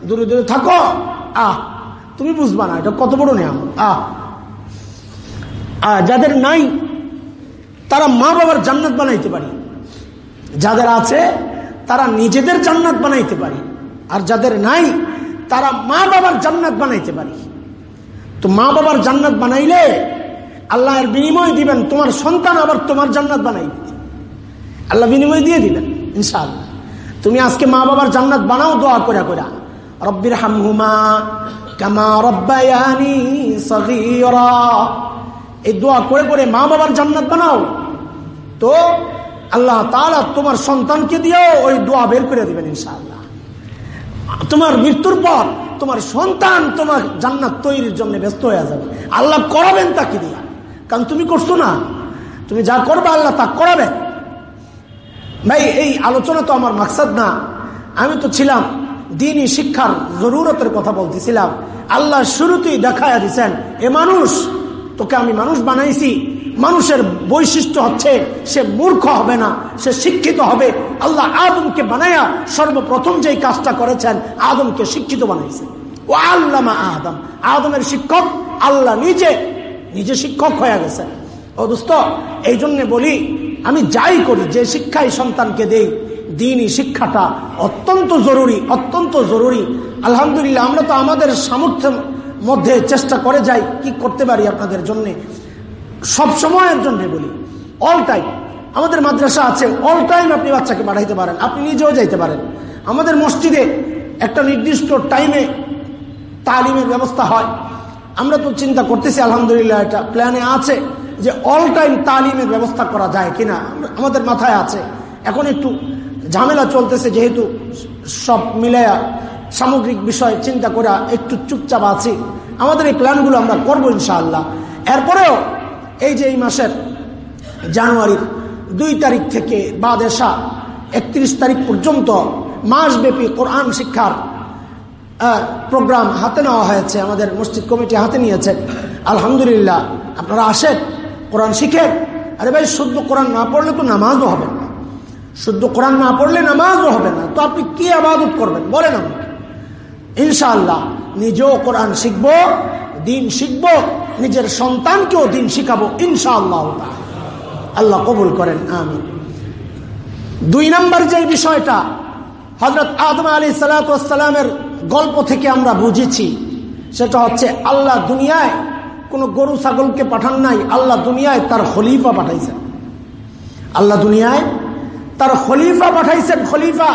দূরে দূরে থাকো। আহ, তুমি বুঝবা না। এটা কত বড় নিয়ামত। আহ যাদের নাই, তারা মা বাবার জান্নাত বানাইতে পারি। যাদের আছে, তারা নিজেদের জান্নাত বানাইতে পারি। আর যাদের নাই, তারা মা বাবার জান্নাত বানাইতে পারি। তো মা বাবার জান্নাত বানাইলে আল্লাহর বিনিময় দিবেন, তোমার সন্তান আবার তোমার জান্নাত বানাইবে। আল্লাহ বিনিময় দিয়ে দিবেন ইনশাআল্লাহ। তুমি আজকে মা বাবার জান্নাত বানাও, দোয়া করে করে। রব্বির হামহুমা কামা রব্বায়ানি সগীরা। এই দোয়া করে করে মা বাবার জান্নাত বানাও। তো আল্লাহ তাআলা তোমার সন্তানকে দিয়েও ওই দোয়া বের করে দিবেন ইনশাআল্লাহ। তোমার মৃত্যুর পর তোমার সন্তান তোমার জান্নাত তৈরির জন্য ব্যস্ত হয়ে যাবে। আল্লাহ করাবেন তাকে দিয়া। কারণ তুমি করছ না। তুমি যা করবে আল্লাহ তা করাবেন। ভাই, এই আলোচনা তো আমার মাকসাদ না। আমি তো ছিলাম দিনই শিক্ষার জরুরতের কথা বলতেছিলাম। আল্লাহ শুরুতেই দেখায় দিচ্ছেন এ মানুষ তোকে আমি মানুষ বানাইছি। মানুষের বৈশিষ্ট্য হচ্ছে সে মূর্খ হবে না, সে শিক্ষিত হবে। আল্লাহ আদমকে বানায়া সর্বপ্রথম যেই কাজটা করেছেন, আদমকে শিক্ষিত বানাইছেন। ও আল্লামা আদম। আদমের শিক্ষক আল্লাহ নিজে নিজে শিক্ষক হয়ে গেছেন ও দোস্ত এই জন্য বলি, আমি যাই করি, যে শিক্ষাই সন্তানকে দেই, দিনই শিক্ষাটা অত্যন্ত জরুরি অত্যন্ত জরুরি। আলহামদুলিল্লাহ, আমরা তো আমাদের সামর্থ্যের মধ্যে চেষ্টা করে যাই, কি করতে পারি আপনাদের জন্যে? সব সময়ের জন্য বলি অল টাইম আমাদের মাদ্রাসা আছে অল টাইম আপনি বাচ্চাকে পাঠাইতে পারেন, আপনি নিজেও যাইতে পারেন। আমাদের মসজিদে একটা নির্দিষ্ট টাইমে তালিমের ব্যবস্থা হয়। আমরা তো চিন্তা করতেছি, আলহামদুলিল্লাহ এটা প্ল্যানে আছে যে অল টাইম তালিমের ব্যবস্থা করা যায় কিনা। আমাদের মাথায় আছে। এখন একটু ঝামেলা চলতেছে, যেহেতু সব মিলাইয়া সামগ্রিক বিষয় চিন্তা করা একটু চুপচাপ আছি। আমাদের এই প্ল্যানগুলো আমরা করব ইনশাআল্লাহ। এরপরেও এই যে এই মাসের জানুয়ারির দুই তারিখ থেকে বাদেশা একত্রিশ তারিখ পর্যন্ত মাসব্যাপী কোরআন শিক্ষার প্রোগ্রাম হাতে নেওয়া হয়েছে। আমাদের মসজিদ কমিটি হাতে নিয়েছে। আলহামদুলিল্লাহ, আপনারা আসেন, কোরআন শিখেন। আরে ভাই, শুদ্ধ কোরআন না পড়লে তো নামাজও হবে না। শুদ্ধ কোরআন না পড়লে নামাজও হবে না। তো আপনি কি আবাদত করবেন? বলেন আমাকে। ইনশাআল্লাহ, নিজেও কোরআন শিখব, দিন শিখব, নিজের সন্তানকেও দিন শিখাবো, ইনশাআল্লাহ আল্লাহ কবুল করেন আমি দুই নম্বর যে বিষয়টা হজরত আদম আলী সালাতামের গল্প থেকে আমরা বুঝেছি, সেটা হচ্ছে আল্লাহ দুনিয়ায় কোনো গরু ছাগলকে পাঠান নাই, আল্লাহ দুনিয়ায় তার খলিফা পাঠাইছেন। আল্লাহ দুনিয়ায় তার খলিফা পাঠাইছেন, খলিফা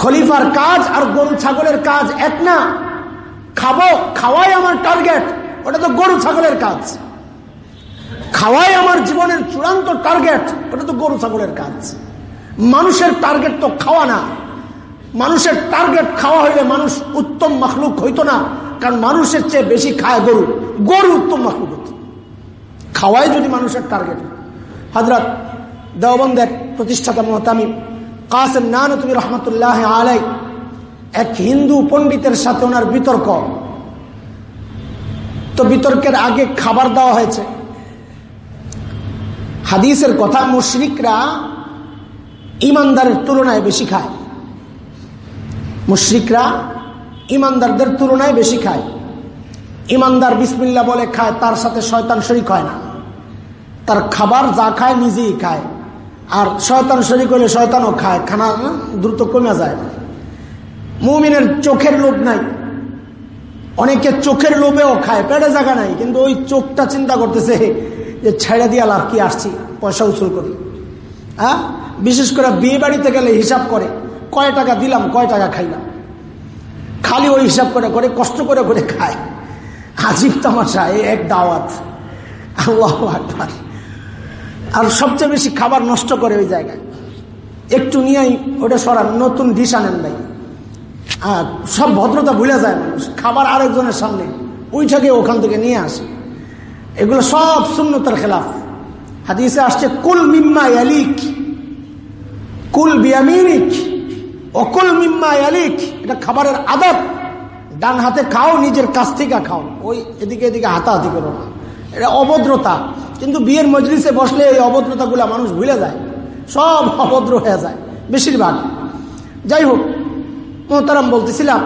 খলিফার কাজ আর গরু ছাগলের কাজ এক না। খাব, খাওয়াই আমার টার্গেট ওটা তো গরু ছাগলের কাজ। খাওয়াই আমার জীবনের চূড়ান্ত টার্গেট ওটা তো গরু ছাগলের কাজ। মানুষের টার্গেট তো খাওয়া না। মানুষের টার্গেট খাওয়া হইলে মানুষ উত্তম মখলুক হইতো না। কারণ মানুষের চেয়ে বেশি খায় গরু। গরু উত্তম মখলুক হতো। খাওয়াই যদি মানুষের টার্গেট হজরত দেওবন্দের প্রতিষ্ঠাতা মোহতামিম কাসেম নানতুবি রহমতুল্লাহ আলাই এক হিন্দু পণ্ডিতের সাথে ওনার বিতর্ক। তো বিতর্কের আগে খাবার দেওয়া হয়েছে। হাদিসের কথা মুশরিকরা ইমানদারের তুলনায় বেশি খায়। মুশরিকরা ইমানদারদের তুলনায় বেশি খায়। ইমানদার বিসমিল্লা বলে খায়, তার সাথে শয়তান শরিক হয় না। তার খাবার যা খায় নিজেই খায়। আর শয়তান শরিক করলে শয়তানও খায়, খানা দ্রুত কমে যায়। মুমিনের চোখের লোভ নাই। অনেকে চোখের লোভেও খায়, পেটে জায়গা নাই, কিন্তু ওই চোখটা চিন্তা করতেছে যে ছেড়ে দিয়ে আর কি আসছি, পয়সা উসুল করি। হ্যাঁ? বিশেষ করে বিয়ে বাড়িতে গেলে হিসাব করে, কয় টাকা দিলাম, কয় টাকা খাইলাম। খালি ওই হিসাব করে করে, কষ্ট করে করে খায়। আজিব তামাশা এক দাওয়াত। আল্লাহ আকবার। আর সবচেয়ে বেশি খাবার নষ্ট করে ওই জায়গায়। একটু নিয়েই ওটা সরান, নতুন ডিশ আনেন ভাই। আর সব ভদ্রতা ভুলে যায় মানুষ, খাবার আরেকজনের সামনে। ওইটাকে ওখান থেকে নিয়ে আসে। এগুলো সব শূন্যতার খেলাফ। হাদিসে আসছে, কুল মিম্মা ইয়ালিক। কুল বিয়ামিনিক। অকুল মিম্মা ইয়ালিক। এটা খাবারের আদব। ডান হাতে খাও, নিজের কাছ থেকে খাও। ওই এদিকে এদিকে হাতাহাতি করো না। এটা অভদ্রতা। কিন্তু বিয়ের মজলিসে বসলে এই অভদ্রতাগুলা মানুষ ভুলে যায়। সব অভদ্র হয়ে যায়, বেশিরভাগ। যাই হোক, মোহতারাম বলতেছিলাম,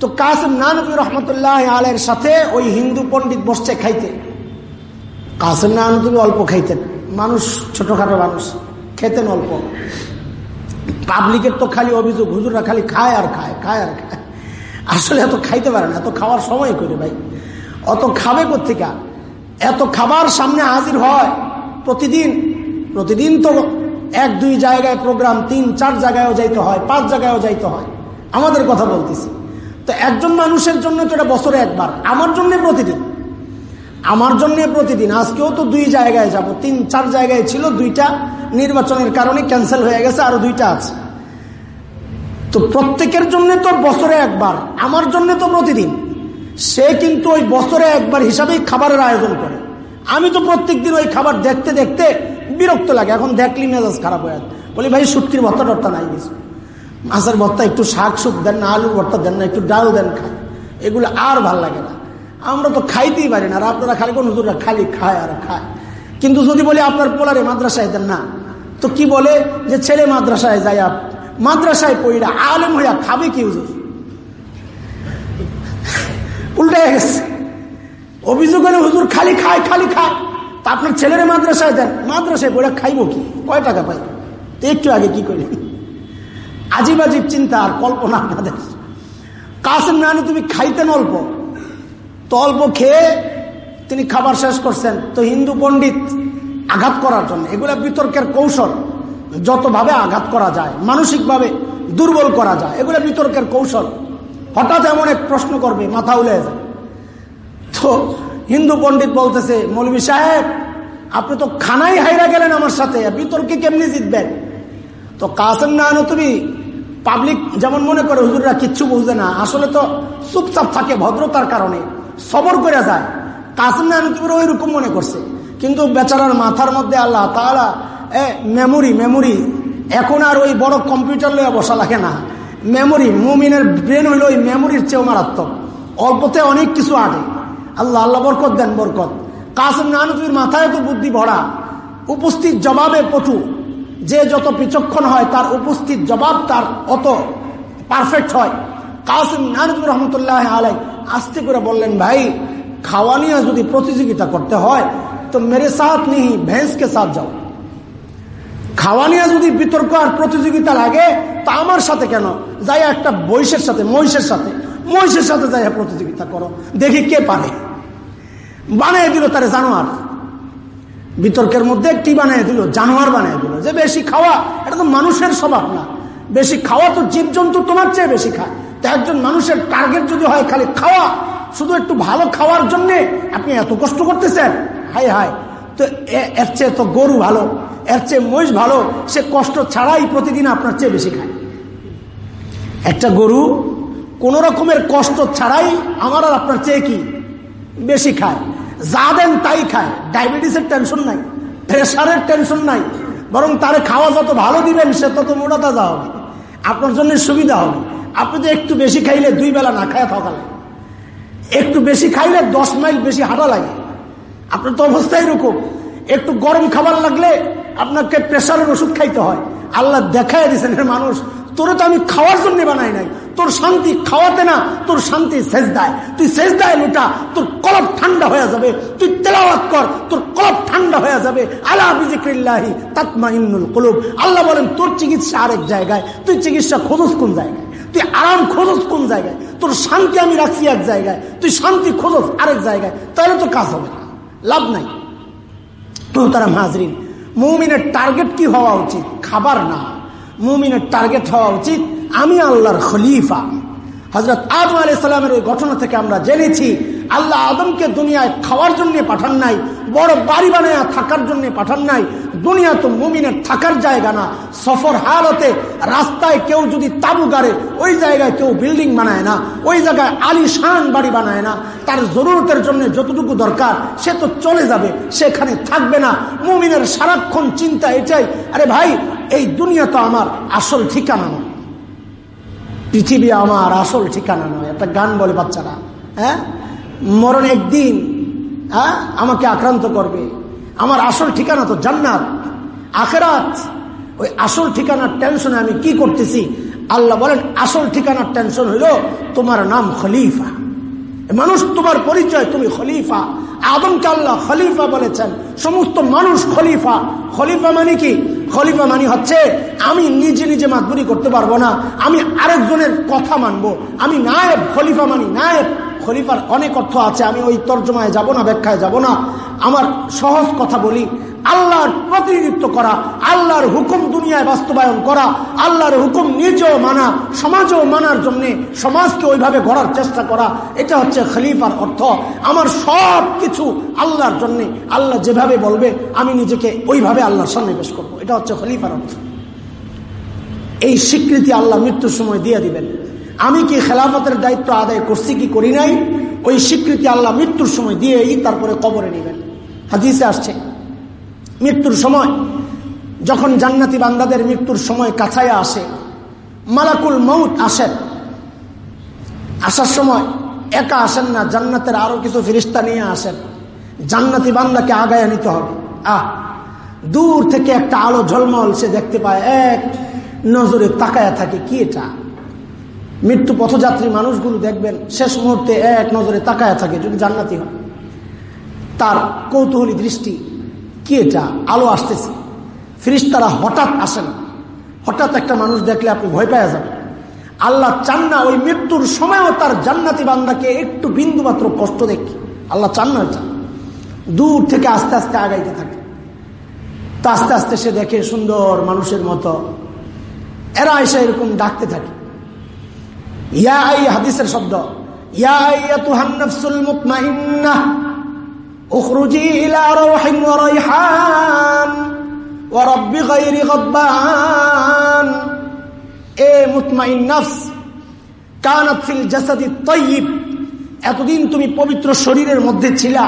তো কাসিম নানবী রহমতুল্লাহ আলের সাথে ওই হিন্দু পণ্ডিত বসছে খাইতে। কাসিম নানবী অল্প খাইতেন, মানুষ ছোটখাটো মানুষ, খেতেন অল্প। পাবলিকের তো খালি অভিযোগ, হুজুররা খালি খায় আর খায় খায় আর খায়। আসলে এত খাইতে পারে না, এত খাওয়ার সময় করে ভাই? অত খাবে কোথেকা এত খাবার সামনে হাজির হয় প্রতিদিন। প্রতিদিন তো এক, দুই জায়গায় প্রোগ্রাম তিন, চার জায়গায়ও যাইতে হয়, পাঁচ জায়গায়ও যাইতে হয়। আমাদের কথা বলতেছি। তো একজন মানুষের জন্য তো এটা বছরে একবার, আমার জন্য প্রতিদিন। আমার জন্য প্রতিদিন। আজকেও তো দুই জায়গায় যাব। তিন, চার জায়গায় ছিল, দুইটা নির্বাচনের কারণে ক্যান্সেল হয়ে গেছে, আরও দুইটা আছে। তো প্রত্যেকের জন্য তো বছরে একবার, আমার জন্য তো প্রতিদিন। সে কিন্তু ওই বছরে একবার হিসাবেই খাবারের আয়োজন করে। আমি তো প্রত্যেক দিন ওই খাবার দেখতে দেখতে বিরক্ত লাগে। এখন দেখলি মেজাজ খারাপ হয়ে বলি, ভাই সুটকির ভত্তা টর্তা নাই কিছু। মাছের ভত্তা একটু শাক সুখ দেন না, আলুর ভর্তা দেন না, একটু ডাল দেন খায় এগুলো আর ভালো লাগে না। আমরা তো খাইতেই পারি না। আর আপনারা খালি কোন হুজুররা খালি খায় আর খায়। কিন্তু যদি বলি, আপনার পোলারে মাদ্রাসায় দেন না। তো কি বলে? যে ছেলে মাদ্রাসায় যায় মাদ্রাসায় পড়িরা আলেম হইয়া খাবে কি হুজুর? উল্টে গেছে। অভিযোগ হলে, হুজুর, খালি খায় খালি খায় তা আপনার ছেলেরে মাদ্রাসায় দেন। মাদ্রাসায় পড়ে খাইব কি? কয় টাকা পাই তো একটু আগে কি করি আজিব আজিব চিন্তা আর কল্পনা আপনাদের। কাসেম নানু, তুমি খাইতেন অল্প। তো অল্প খেয়ে তিনি খাবার শেষ করছেন। তো হিন্দু পণ্ডিত আঘাত করার জন্য। এগুলা বিতর্কের কৌশল। যতভাবে আঘাত করা যায়, মানসিকভাবে দুর্বল করা যায়, এগুলো বিতর্কের কৌশল। হঠাৎ এমন এক প্রশ্ন করবে, মাথা উলে যায়। তো হিন্দু পণ্ডিত বলতেছে, মৌলবী সাহেব, আপনি তো খানাই হাইরা গেলেন আমার সাথে বিতর্কে কেমনি জিতবেন? তো কাসেম না তুমি পাবলিক যেমন মনে করে, হুজুররা কিচ্ছু বুঝবে না। আসলে তো চুপচাপ থাকে ভদ্রতার কারণে, সবর করে যায়। কাসেম না তুমি ওই রকম মনে করছে। কিন্তু বেচারার মাথার মধ্যে আল্লাহ তাহলে মেমোরি মেমোরি এখন আর ওই বড় কম্পিউটার লইয়া বসা লাগে না। মেমোরি, মুমিনের ব্রেন হইল ওই মেমোরির চেয়েও মারাত্মক। অল্পতে অনেক কিছু আগে। আল্লাহ আল্লাহ বরকত দেন বরকত। কাসম নানুতুর মাথায় তো বুদ্ধি ভরা। উপস্থিত জবাবে পটু। যে যত বিচক্ষণ হয়, তার উপস্থিত জবাব তার অত পারফেক্ট হয়। কাসিম নানুতুর রহমতুল্লাহ আলাই আস্তে করে বললেন, ভাই, খাওয়া নিয়ে যদি প্রতিযোগিতা করতে হয়, তো মেরে সাথ নেই ভেঁসকে সাথ যাও। খাওয়া নিয়ে যদি বিতর্ক আর প্রতিযোগিতা লাগে, তা আমার সাথে কেন? যাই একটা বৈশের সাথে, মহিষের সাথে মহিষের সাথে যাই প্রতিযোগিতা করো। দেখি কে পারে। বানিয়ে দিল তারে জানোয়ার। বিতর্কের মধ্যে একটি বানিয়ে দিল, জানোয়ার বানিয়ে দিল। যে বেশি খাওয়া, এটা তো মানুষের স্বভাব না। বেশি খাওয়া তো জীবজন্তু তোমার চেয়ে বেশি খায়। তো একজন মানুষের টার্গেট যদি হয় খালি খাওয়া, শুধু একটু ভালো খাওয়ার জন্য আপনি এত কষ্ট করতেছেন? হাই হাই তো এর চেয়ে তো গরু ভালো, এর চেয়ে মহিষ ভালো, সে কষ্ট ছাড়াই প্রতিদিন আপনার চেয়ে বেশি খায়। একটা গরু কোন রকমের কষ্ট ছাড়াই আমার আর আপনার চেয়ে কি বেশি খায়। যা দেন তাই খায়। ডায়াবেটিসের টেনশন নাই, প্রেশারের টেনশন নাই, বরং তার খাওয়া যত ভালো দিবেন, সে তত মোটা তাজা হবে। আপনার জন্য সুবিধা হবে। আপনি তো একটু বেশি খাইলে দুই বেলা না খায় থাকা লাগে। একটু বেশি খাইলে দশ মাইল বেশি হাঁটা লাগে। আপনার তো অবস্থা এরকম। একটু গরম খাবার লাগলে আপনাকে প্রেশারের ওষুধ খাইতে হয়। আল্লাহ দেখাই দিয়েছেন মানুষ, তোরে তো আমি খাওয়ার জন্য বানাই নাই। তোর শান্তি খাওয়াতে না, তোর শান্তি শেষ দেয় তুই শেষ দেয় লোটা, তোর কলপ ঠান্ডা হয়ে যাবে। তুই তেলাওয়াত কর, তোর কলপ ঠান্ডা হয়ে যাবে। আল্লাহ বিজিক্রিল্লাহি তাতমা ইন্নুল কলুব। আল্লাহ বলেন, তোর চিকিৎসা আরেক জায়গায়। তুই চিকিৎসা খোঁজস কোন জায়গায়? তুই আরাম খোঁজস কোন জায়গায়? তোর শান্তি আমি রাখছি এক জায়গায়। তুই শান্তি খোঁজস আরেক জায়গায়। তাহলে তো কাজ হবে না। লাভ নাই। তারা হাজরিন, মৌমিনের টার্গেট কি হওয়া উচিত? খাবার না। মুমিনের টার্গেট হওয়া উচিত আমি আল্লাহর খলিফা। হজরত আদম আলাইসালামের ওই ঘটনা থেকে আমরা জেনেছি আল্লাহ আদমকে দুনিয়ায় খাওয়ার জন্য পাঠান নাই, বড় বাড়ি বানায় থাকার জন্য পাঠান নাই, দুনিয়া তো মুমিনের থাকার জায়গা না। সফর হালতে রাস্তায় কেউ যদি তাবু গাড়ে, ওই জায়গায় কেউ বিল্ডিং বানায় না, ওই জায়গায় আলিশান বাড়ি বানায় না। তার জরুরতের জন্য যতটুকু দরকার, সে তো চলে যাবে, সেখানে থাকবে না। মুমিনের সারাক্ষণ চিন্তা এটাই, আরে ভাই, এই দুনিয়া তো আমার আসল ঠিকানা নয় পৃথিবী আমার আসল ঠিকানা নয় একটা গান বলে বাচ্চারা হ্যাঁ? মরণ একদিন হ্যাঁ? আমাকে আক্রান্ত করবে। আমার আসল ঠিকানা তো জান্নাত। আখেরাত, ওই আসল ঠিকানার টেনশনে আমি কি করতেছি? আল্লাহ বলেন, আসল ঠিকানার টেনশন হইল তোমার নাম খলিফা। মানুষ তোমার পরিচয়, তুমি খলিফা। আদমকে আল্লাহ খলিফা বলেছেন। সমস্ত মানুষ খলিফা। খলিফা মানে কি? খলিফা মানি হচ্ছে, আমি নিজে নিজে মাতবুরি করতে পারব না, আমি আরেকজনের কথা মানবো। আমি নায়েব খলিফা মানি, নায়েব খলিফার অনেক অর্থ আছে, আমি ওই তর্জমায় যাব না, ব্যাখ্যায় যাব না। আমার সহজ কথা বলি আল্লাহর প্রতিনিধিত্ব করা, আল্লাহর হুকুম দুনিয়ায় বাস্তবায়ন করা, আল্লাহর হুকুম নিজেও মানা, সমাজেও মানার জন্য সমাজকে ওইভাবে গড়ার চেষ্টা করা, এটা হচ্ছে খলিফার অর্থ। আমার সব কিছু আল্লাহর জন্য, আল্লাহ যেভাবে বলবে, আমি নিজেকে ওইভাবে আল্লাহর সামনে পেশ করব। এটা হচ্ছে খলিফার অর্থ। এই স্বীকৃতি আল্লাহ মৃত্যুর সময় দিয়ে দিবেন। আমি কি খেলাফতের দায়িত্ব আদায় করছি কি করি নাই? ওই স্বীকৃতি আল্লাহ মৃত্যুর সময় দিয়েই তারপরে কবরে নেবেন। হাদিসে আসছে মৃত্যুর সময়, যখন জান্নাতি বান্দাদের মৃত্যুর সময় কাছায় আসে, মালাকুল মৌত আসেন। আসার সময় একা আসেন না, জান্নাতের আরও কিছু ফিরিস্তা নিয়ে আসেন। জান্নাতি বান্দাকে আগায় নিতে হবে। আহ, দূর থেকে একটা আলো ঝলমল সে দেখতে পায়, এক নজরে তাকায় থাকে, কি এটা? মৃত্যু পথযাত্রী মানুষগুলো দেখবেন, শেষ মুহূর্তে এক নজরে তাকায় থাকে, যদি জান্নাতি হয়। তার কৌতূহলী দৃষ্টি কি এটা? আলো আসতেছে। ফিরিস তারা হঠাৎ আসেন হঠাৎ একটা মানুষ দেখলে আপনি ভয় পাওয়া যাবেন। আল্লাহ চান না ওই মৃত্যুর সময়ও তার জান্নাতি বান্দাকে একটু বিন্দু মাত্র কষ্ট দেখি। আল্লাহ চান না চান দূর থেকে আস্তে আস্তে আগাইতে থাকে। তা আস্তে আস্তে সে দেখে সুন্দর মানুষের মতো। এরা এসে এরকম ডাকতে থাকে। ইয়া হাদিসের শব্দ। ইয়া আইয়াতুহান নাফসুল মুতমাইন্নাহ। اخرجي الى روح وريحان ورب غير غضبان এ মুতমাইন নফস কানাত ফিল জাসাদি তৈব এতদিন তুমি পবিত্র শরীরের মধ্যে ছিলা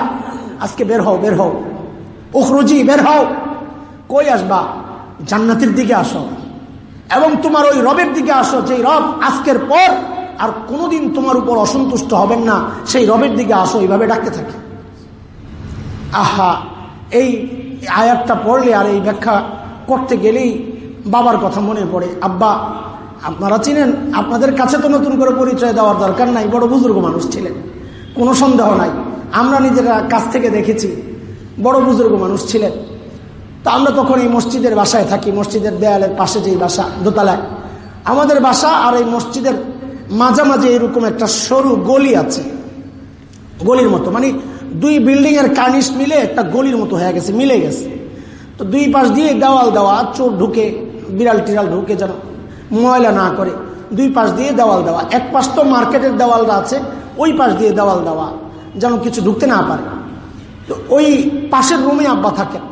আজকে বের হও বের হও উখরুজি বের হও কই আসবা জান্নাতের দিকে আসো এবং তোমার ওই রবের দিকে আসো যে রব আজকের পর আর কোনোদিন তোমার উপর অসন্তুষ্ট হবেন না সেই রবের দিকে আসো এইভাবে ডাকতে থাকে আহা, এই আয়াতটা পড়লে আর এই ব্যাখ্যা করতে গেলেই বাবার কথা মনে পড়ে। আব্বা, আপনারা চিনেন, আপনাদের কাছে তো নতুন করে পরিচয় দেওয়ার দরকার নাই, বড় বুজুর্গ মানুষ ছিলেন। কোনো সন্দেহ নাই। আমরা নিজেরা কাছ থেকে দেখেছি, বড় বুজুর্গ মানুষ ছিলেন। তা আমরা তখন এই মসজিদের বাসায় থাকি, মসজিদের দেয়ালের পাশে যেই বাসা, দোতলায়। আমাদের বাসা আর এই মসজিদের মাঝামাঝি এরকম একটা সরু গলি আছে। গলির মতো মানে দুই বিল্ডিং এর কার্নিশ মিলে একটা গলির মতো হয়ে গেছে, মিলে গেছে। তো দুই পাশ দিয়ে দেওয়াল দেওয়া, চোর ঢুকে, বিড়াল টিরাল ঢুকে যেন ময়লা না করে। দুই পাশ দিয়ে দেওয়াল দেওয়া, এক পাশ তো মার্কেটের দেওয়ালটা আছে, ওই পাশ দিয়ে দেওয়াল দেওয়া, যেন কিছু ঢুকতে না পারে। তো ওই পাশের রুমে আব্বা থাকেন,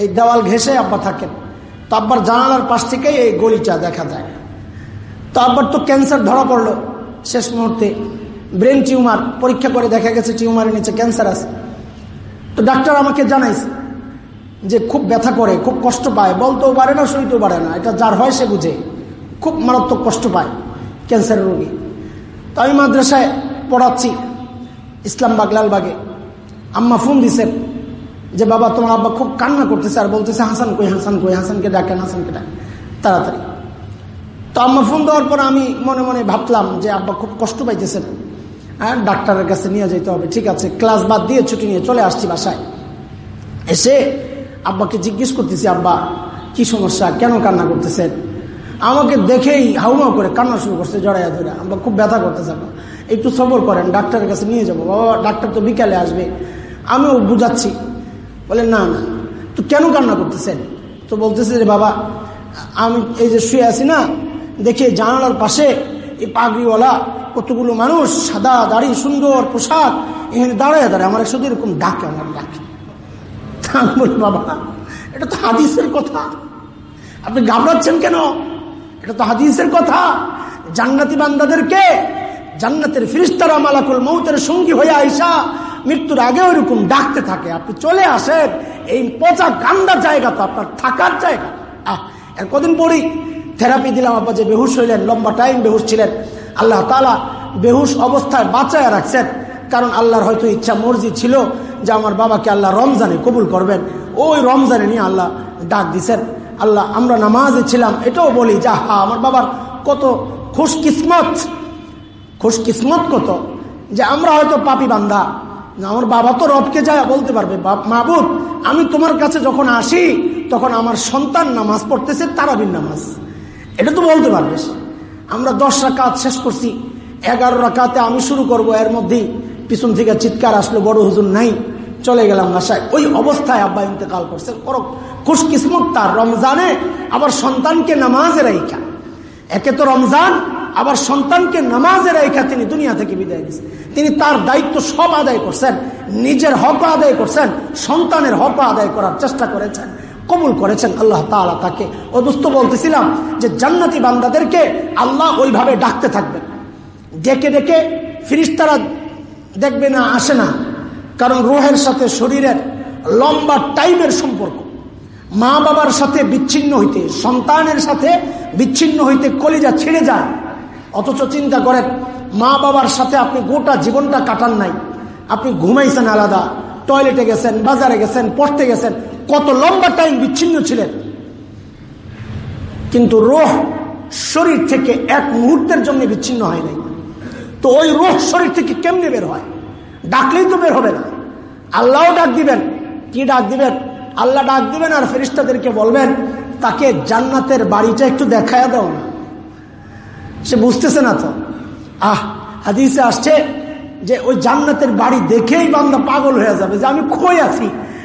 এই দেওয়াল ঘেসে আব্বা থাকেন। তো আব্বার জানালার পাশ থেকেই এই গলিটা দেখা যায়। তো আব্বার তো ক্যান্সার ধরা পড়ল শেষ মুহূর্তে। ব্রেন টিউমার পরীক্ষা করে দেখা গেছে টিউমারের নিচে ক্যান্সার আছে তো ডাক্তার আমাকে জানাইছে যে খুব ব্যথা করে, খুব কষ্ট পায়। বলতেও পারে না সইতেও পারে না। এটা যার হয় সে বুঝে। খুব মারাত্মক কষ্ট পায় ক্যান্সারের রোগী। তো আমি মাদ্রাসায় পড়াচ্ছি ইসলামবাগ লালবাগে আম্মা ফোন দিছেন যে, বাবা, তোমার আব্বা খুব কান্না করতেছে। আর বলতেছে, হাসান কই হাসান কই, হাসানকে ডাকেন হাসানকে ডাকেন। তাড়াতাড়ি। তো আম্মা ফোন দেওয়ার পর আমি মনে মনে ভাবলাম যে, আব্বা, খুব কষ্ট পাইতেছেন। হ্যাঁ ডাক্তারের কাছে নিয়ে যেতে হবে। ঠিক আছে, ক্লাস বাদ দিয়ে ছুটি নিয়ে চলে আসছি বাসায়। এসে আব্বাকে জিজ্ঞেস করতেছি, আব্বা, কি সমস্যা? কেন কান্না করতেছেন? আমাকে দেখেই হাউমাউ করে কান্না শুরু করছে জড়াইয়া ধরে আব্বা খুব ব্যথা করতেছে, আব্বা, একটু সবর করেন, ডাক্তারের কাছে নিয়ে যাব। বাবা, ডাক্তার তো বিকালে আসবে। আমিও বুঝাচ্ছি। বলে, না না, তো কেন কান্না করতেছেন? তো বলতেছে যে, বাবা, আমি এই যে শুয়ে আছি না, দেখে জানালার পাশে এই পাগড়িওয়ালা কতগুলো মানুষ, সাদা দাড়ি, সুন্দর পোশাক, এখানে দাঁড়ায় দাঁড়ায়, আমার শুধু এরকম ডাকে, আমার ডাকে। বলি, বাবা, এটা তো হাদিসের কথা। আপনি ঘাবড়াচ্ছেন কেন? এটা তো হাদিসের কথা। জান্নাতি বান্দাদেরকে জান্নাতের ফিরিস্তারা মালাকুল মৌতের সঙ্গী হয়ে আইসা মৃত্যুর আগে ওইরকম ডাকতে থাকে। আপনি চলে আসেন, এই পচা গান্দার জায়গা তো আপনার থাকার জায়গা। আহ, এর কদিন পরই থেরাপি দিলাম, আপা যে বেহুশ হইলেন, লম্বা টাইম বেহুশ ছিলেন। আল্লাহ তালা বেহুশ অবস্থায় বাঁচায় রাখছেন। কারণ আল্লাহর হয়তো ইচ্ছা মর্জি ছিল যে আমার বাবাকে আল্লাহ রমজানে কবুল করবেন। ওই রমজানে নিয়ে আল্লাহ ডাক দিছেন। আল্লাহ, আমরা নামাজে ছিলাম, এটাও বলি যা হা আমার বাবার কত খুশ কিসমত। খুশ কিসমত কত? যে আমরা হয়তো পাপি বান্ধা আমার বাবা তো রবকে যায় বলতে পারবে মাহবুব আমি তোমার কাছে যখন আসি, তখন আমার সন্তান নামাজ পড়তেছে তারাবিন নামাজ। এটা তো বলতে পারবে। আমরা দশ রাকাত শেষ করছি, এগারো রাকাতে আমি শুরু করব, এর মধ্যেই পিছন থেকে চিৎকার আসলো, বড় হুজুর নাই, চলে গেলাম বাসায়। ওই অবস্থায় আব্বা ইন্তেকাল করছে। খুশ কিসমত তার, রমজানে আবার সন্তানকে নামাজের রাইখা। একে তো রমজান, আবার সন্তানকে নামাজের রেখা তিনি দুনিয়া থেকে বিদায় দিচ্ছেন তিনি তার দায়িত্ব সব আদায় করছেন, নিজের হক আদায় করছেন, সন্তানের হক আদায় করার চেষ্টা করেছেন। কবুল করেছেন আল্লাহ তালা তাকে। ও দুস্থ বলতেছিলাম যে জান্নাতি বান্দাদেরকে আল্লাহ ওইভাবে ডাকতে থাকবেন। ডেকে ডেকে ফিরিস্তারা দেখবে না, আসে না। কারণ রোহের সাথে শরীরের লম্বা টাইমের সম্পর্ক। মা বাবার সাথে বিচ্ছিন্ন হইতে, সন্তানের সাথে বিচ্ছিন্ন হইতে কলিজা ছেড়ে যায়। অথচ চিন্তা করেন, মা বাবার সাথে আপনি গোটা জীবনটা কাটান নাই। আপনি ঘুমাইছেন আলাদা, টয়লেটে গেছেন, বাজারে গেছেন, পড়তে গেছেন কত লম্বা টাইম বিচ্ছিন্ন ছিলেন। কিন্তু রোহ শরীর থেকে এক মুহূর্তের জন্য বিচ্ছিন্ন হয় নাই। তো ওই রোহ শরীর থেকে কেমনে বের হয়? ডাকলেই তো বের হবে না। আল্লাহও ডাক দিবেন। কি ডাক দিবেন? আল্লাহ ডাক দিবেন আর ফেরিস্তাদেরকে বলবেন, তাকে জান্নাতের বাড়িটা একটু দেখায় দাও না। সে বুঝতেছে না তো। আহ, হাদিসে আসছে যে ওই জান্নাতের বাড়ি দেখেই বান্দা পাগল হয়ে যাবে, যে আমি কই আছি।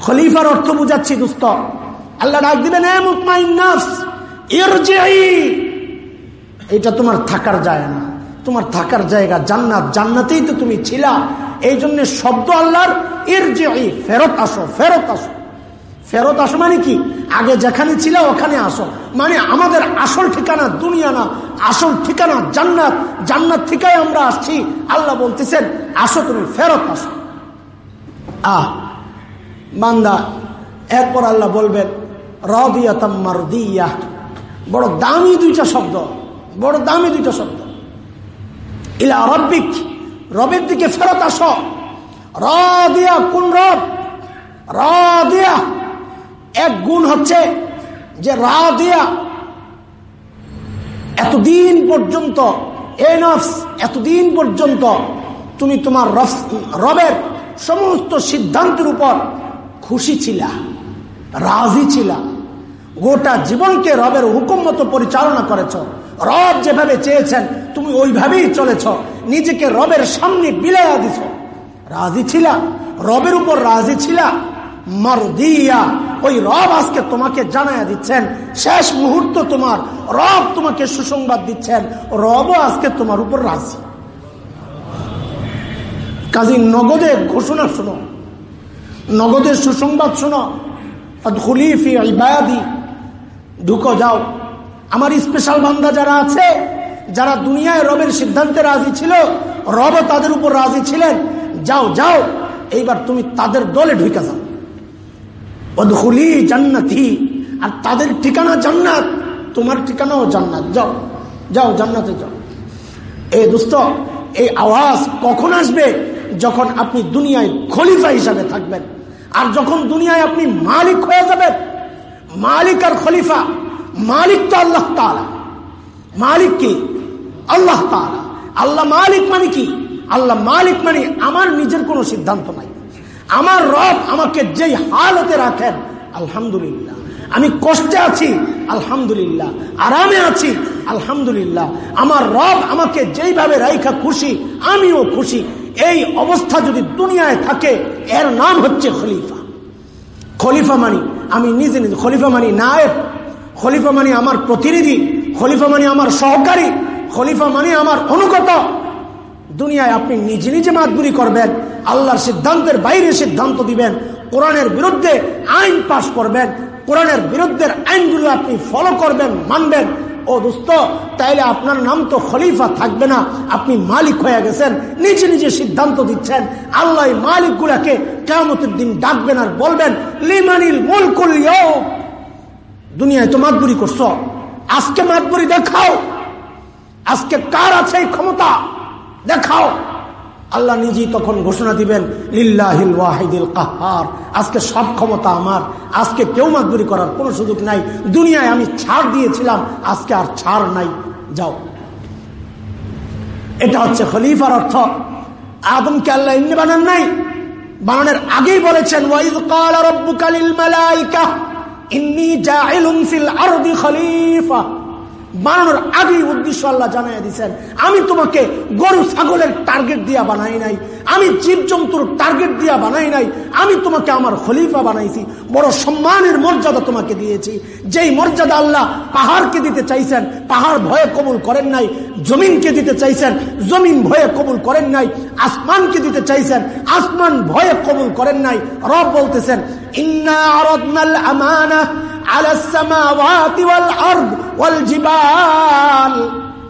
খলিফার অর্থ বুঝাচ্ছি, দুস্ত। আল্লাহ ডাক দিবেন এটা তোমার থাকার যায় না। তোমার থাকার জায়গা জান্নাত। জান্নাতেই তো তুমি ছিলা। এই জন্য শব্দ আল্লাহর এর যে ফেরত আসো ফেরত আসো। ফেরত আসো মানে কি? আগে যেখানে ছিল ওখানে আসো। মানে আমাদের আসল ঠিকানা দুনিয়া না, আসল ঠিকানা জান্নাত। জান্নাত থেকেই আমরা আসছি। আল্লাহ বলতেছেন, আসো তুমি, ফেরত আসো। আহ, বান্দা, এরপর আল্লাহ বলবেন রদিয়া বড় দামি দুইটা শব্দ, বড় দামি দুইটা শব্দ। ইলা রব্বিক, রবের দিকে ফেরত আসো। রদিয়া কোন রব? রদিয়া। এক গুণ হচ্ছে যে রা দিয়া এতদিন পর্যন্ত এতদিন পর্যন্ত তুমি তোমার রবের সমস্ত সিদ্ধান্তের উপর খুশি ছিলা, রাজি ছিলা। গোটা জীবনকে রবের হুকুম মতো পরিচালনা করেছ। রব যেভাবে চেয়েছেন, তুমি ওইভাবেই চলেছ। নিজেকে রবের সামনে বিলাইয়া দিছ। রাজি ছিলা? রবের উপর রাজি ছিলা? মারদিয়া। ওই রব আজকে তোমাকে জানাইয়া দিচ্ছেন, শেষ মুহূর্ত তোমার। রব তোমাকে সুসংবাদ দিচ্ছেন, রবও আজকে তোমার উপর রাজি। কাজী, নগদে ঘোষণা শোনো। নগদের সুসংবাদ শোনো। খলিফি ইবায়াদি ঢুকো, যাও। আমার স্পেশাল বান্দা যারা আছে, যারা দুনিয়ায় রবের সিদ্ধান্তে রাজি ছিল রব তাদের উপর রাজি ছিলেন। যাও যাও। এইবার তুমি তাদের দলে ঢুকে যাও। অদখলি জান্নাতি। আর তাদের ঠিকানা জান্নাত। তোমার ঠিকানাও জান্নাত। যাও যাও, জান্নাতে যাও। এই দোস্ত, এই আওয়াজ কখন আসবে? যখন আপনি দুনিয়ায় খলিফা হিসাবে থাকবেন। আর যখন দুনিয়ায় আপনি মালিক হয়ে যাবেন, মালিক আর খলিফা, মালিক তো আল্লাহ তালা মালিক কি? আল্লাহ তালা আল্লাহ মালিক মানে কি? আল্লাহ মালিক মানে আমার নিজের কোনো সিদ্ধান্ত নাই। আমার রব আমাকে যেই হালতে রাখেন, আলহামদুলিল্লাহ। আমি কষ্টে আছি, আলহামদুলিল্লাহ। আরামে আছি, আলহামদুলিল্লাহ। আমার রব আমাকে যেইভাবে রাইখা খুশি, আমিও খুশি। এই অবস্থা যদি দুনিয়ায় থাকে, এর নাম হচ্ছে খলিফা। খলিফা মানি, আমি নিজে নিজে, খলিফা মানি নায়েব, খলিফা মানি আমার প্রতিনিধি, খলিফা মানি আমার সহকারী, খলিফা মানি আমার অনুগত। দুনিয়ায় আপনি নিজে নিজে মাতগুরি করবেন, আল্লাহর সিদ্ধান্তের বাইরে সিদ্ধান্ত দিবেন, কোরআনের বিরুদ্ধে আইন পাশ করবেন, কোরআনের বিরুদ্ধের আইনগুলো আপনি ফলো করবেন, মানবেন। ও দোস্ত, তাইলে আপনার নাম তো খলিফা থাকবে না। আপনি মালিক হয়ে গেছেন, নিজে নিজে সিদ্ধান্ত দিচ্ছেন। আল্লাহ মালিক গুলাকে কেমতের দিন ডাকবেন আর বলবেন, লিমানিল মূল করলিও দুনিয়ায় তো মাতবুরি করছ। আজকে মাতবুরি দেখাও। আজকে কার আছে ক্ষমতা? দেখাও। আল্লাহ নিজেই তখন ঘোষণা দিবেন, লিল্লাহিল ওয়াহিদিল কাহার। আজকে সব ক্ষমতা আমার। আজকে কেউ মাতবুরি করার কোনো সুযোগ নাই। দুনিয়ায় আমি ছাড় দিয়েছিলাম, আজকে আর ছাড় নাই। যাও। এটা হচ্ছে খলিফার অর্থ। আদমকে আল্লাহ এমনি বানান নাই। বানানোর আগেই বলেছেন ওয়াইদ কাল রব্বুকালিল মালাইকা, ইন্নি জাইলুন ফিল আরদি খলিফা। বানানোর আগেই উদ্দেশ্য আল্লাহ জানাই দিচ্ছেন আমি তোমাকে গরু ছাগলের টার্গেট দিয়া বানাই নাই, আমি জীবজন্তুর টার্গেট দিয়া বানাই নাই, আমি তোমাকে আমার খলিফা বানাইছি, বড় সম্মানের মর্যাদা তোমাকে দিয়েছি। যেই মর্যাদা আল্লাহ পাহাড়কে দিতে চাইছেন, পাহাড় ভয়ে কবুল করেন নাই, জমিনকে দিতে চাইছেন, জমিন ভয়ে কবুল করেন নাই, আসমানকে দিতে চাইছেন, আসমান ভয়ে কবুল করেন নাই, রব বলতেছেন, ইন্না আমানা على السماوات والأرض والجبال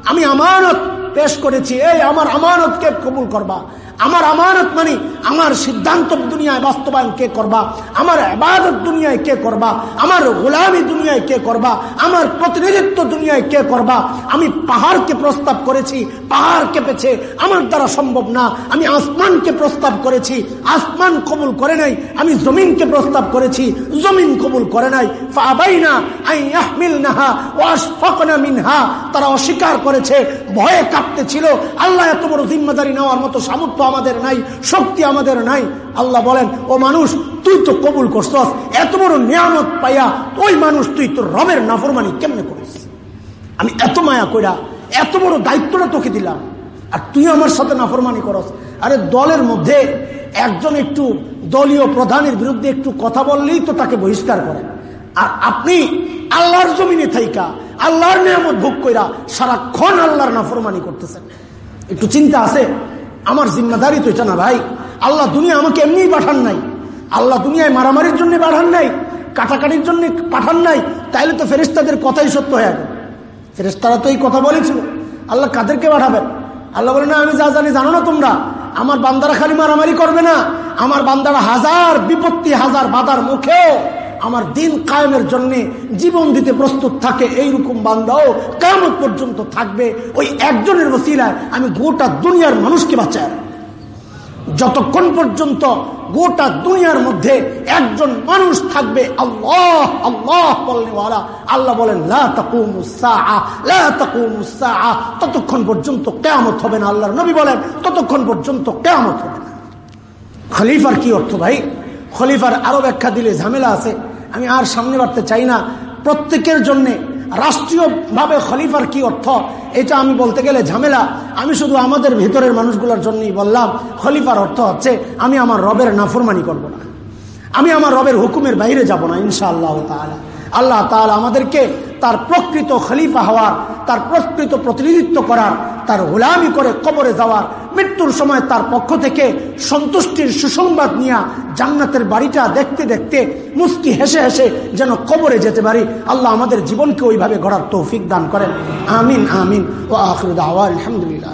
আমি আমানত পেশ করেছি এই আমার আমানতকে কবুল করবা আমার আমানত মানে আমার সিদ্ধান্ত দুনিয়ায় বাস্তবায়ন কে করবা? আমার আবাদত দুনিয়ায় কে করবা? আমার গোলামি দুনিয়ায় কে করবা? আমার প্রতিনিধিত্ব দুনিয়ায় কে করবা? আমি পাহাড়কে প্রস্তাব করেছি, পাহাড় কেঁপেছে, আমার দ্বারা সম্ভব না। আমি আসমানকে প্রস্তাব করেছি, আসমান কবুল করে নাই। আমি জমিনকে প্রস্তাব করেছি, জমিন কবুল করে নাই। মিনহা। তারা অস্বীকার করেছে, ভয়ে কাঁপতে ছিল আল্লাহ এত বড় জিম্মাদারি নেওয়ার মতো সামর্থ্য আমাদের নাই, শক্তি আমাদের নাই। আল্লাহ বলেন, ও মানুষ, তুই তো কবুল করছস, এত বড় নিয়ামত পাইয়া ওই মানুষ তুই তোর রবের নাফরমানি কেমনে করিস? আমি এত মায়া কইরা, এত বড় দায়িত্বটা তোকে দিলাম, আর তুই আমার সাথে নাফরমানি করস। আরে দলের মধ্যে একজন একটু দলীয় প্রধানের বিরুদ্ধে একটু কথা বললেই তো তাকে বহিষ্কার করে। আর আপনি আল্লাহর জমিনে থাইকা, আল্লাহর নিয়ামত ভোগ কইরা সারাক্ষণ আল্লাহর নাফরমানি করতেছেন। একটু চিন্তা আছে? আমার জিম্মাদারি তো এটা না ভাই। আল্লাহ দুনিয়া আমাকে এমনিই পাঠান নাই। আল্লাহ দুনিয়ায় মারামারির জন্য পাঠান নাই, কাটাকাটির জন্য পাঠান নাই, তাইলে তো ফেরিস্তাদের কথাই সত্য হয়ে গেল। ফেরিস্তারা তো এই কথা বলেছিল। আল্লাহ কাদেরকে পাঠাবেন? আল্লাহ বলে, না, আমি যা জানি জানো না তোমরা। আমার বান্দারা খালি মারামারি করবে না। আমার বান্দারা হাজার বিপত্তি, হাজার বাধার মুখেও আমার দিন কায়েমের জন্য জীবন দিতে প্রস্তুত থাকে, এইরকম বান্দাও কেমন পর্যন্ত থাকবে। ওই একজনের বসিলায় আমি গোটা দুনিয়ার মানুষকে বাঁচাই। যতক্ষণ পর্যন্ত গোটা দুনিয়ার মধ্যে একজন মানুষ থাকবে, আল্লাহ আল্লাহ বলনেওয়ালা আল্লাহ বলেন ততক্ষণ পর্যন্ত কেয়ামত হবে না, আল্লাহর নবী বলেন, ততক্ষণ পর্যন্ত কেয়ামত হবে না। খলিফার কি অর্থ ভাই? খলিফার আরও ব্যাখ্যা দিলে ঝামেলা আছে। আমি আর সামনে বাড়তে চাই না। প্রত্যেকের জন্য রাষ্ট্রীয়ভাবে খলিফার কি অর্থ? এটা আমি বলতে গেলে ঝামেলা। আমি শুধু আমাদের ভেতরের মানুষগুলোর জন্যই বললাম, খলিফার অর্থ হচ্ছে আমি আমার রবের নাফরমানি করব না। আমি আমার রবের হুকুমের বাইরে যাব না ইনশা আল্লাহ তালা আল্লাহ তালা আমাদেরকে তার প্রকৃত খলিফা হওয়ার, তার প্রকৃত প্রতিনিধিত্ব করার, তার গোলামি করে কবরে যাওয়ার মৃত্যুর সময় তার পক্ষ থেকে সন্তুষ্টির সুসংবাদ নিয়ে জান্নাতের বাড়িটা দেখতে দেখতে মুস্কি হেসে হেসে যেন কবরে যেতে পারি। আল্লাহ আমাদের জীবনকে ওইভাবে গড়ার তৌফিক দান করেন। আমিন আমিন। ও আখরুদ আলহামদুলিল্লাহ।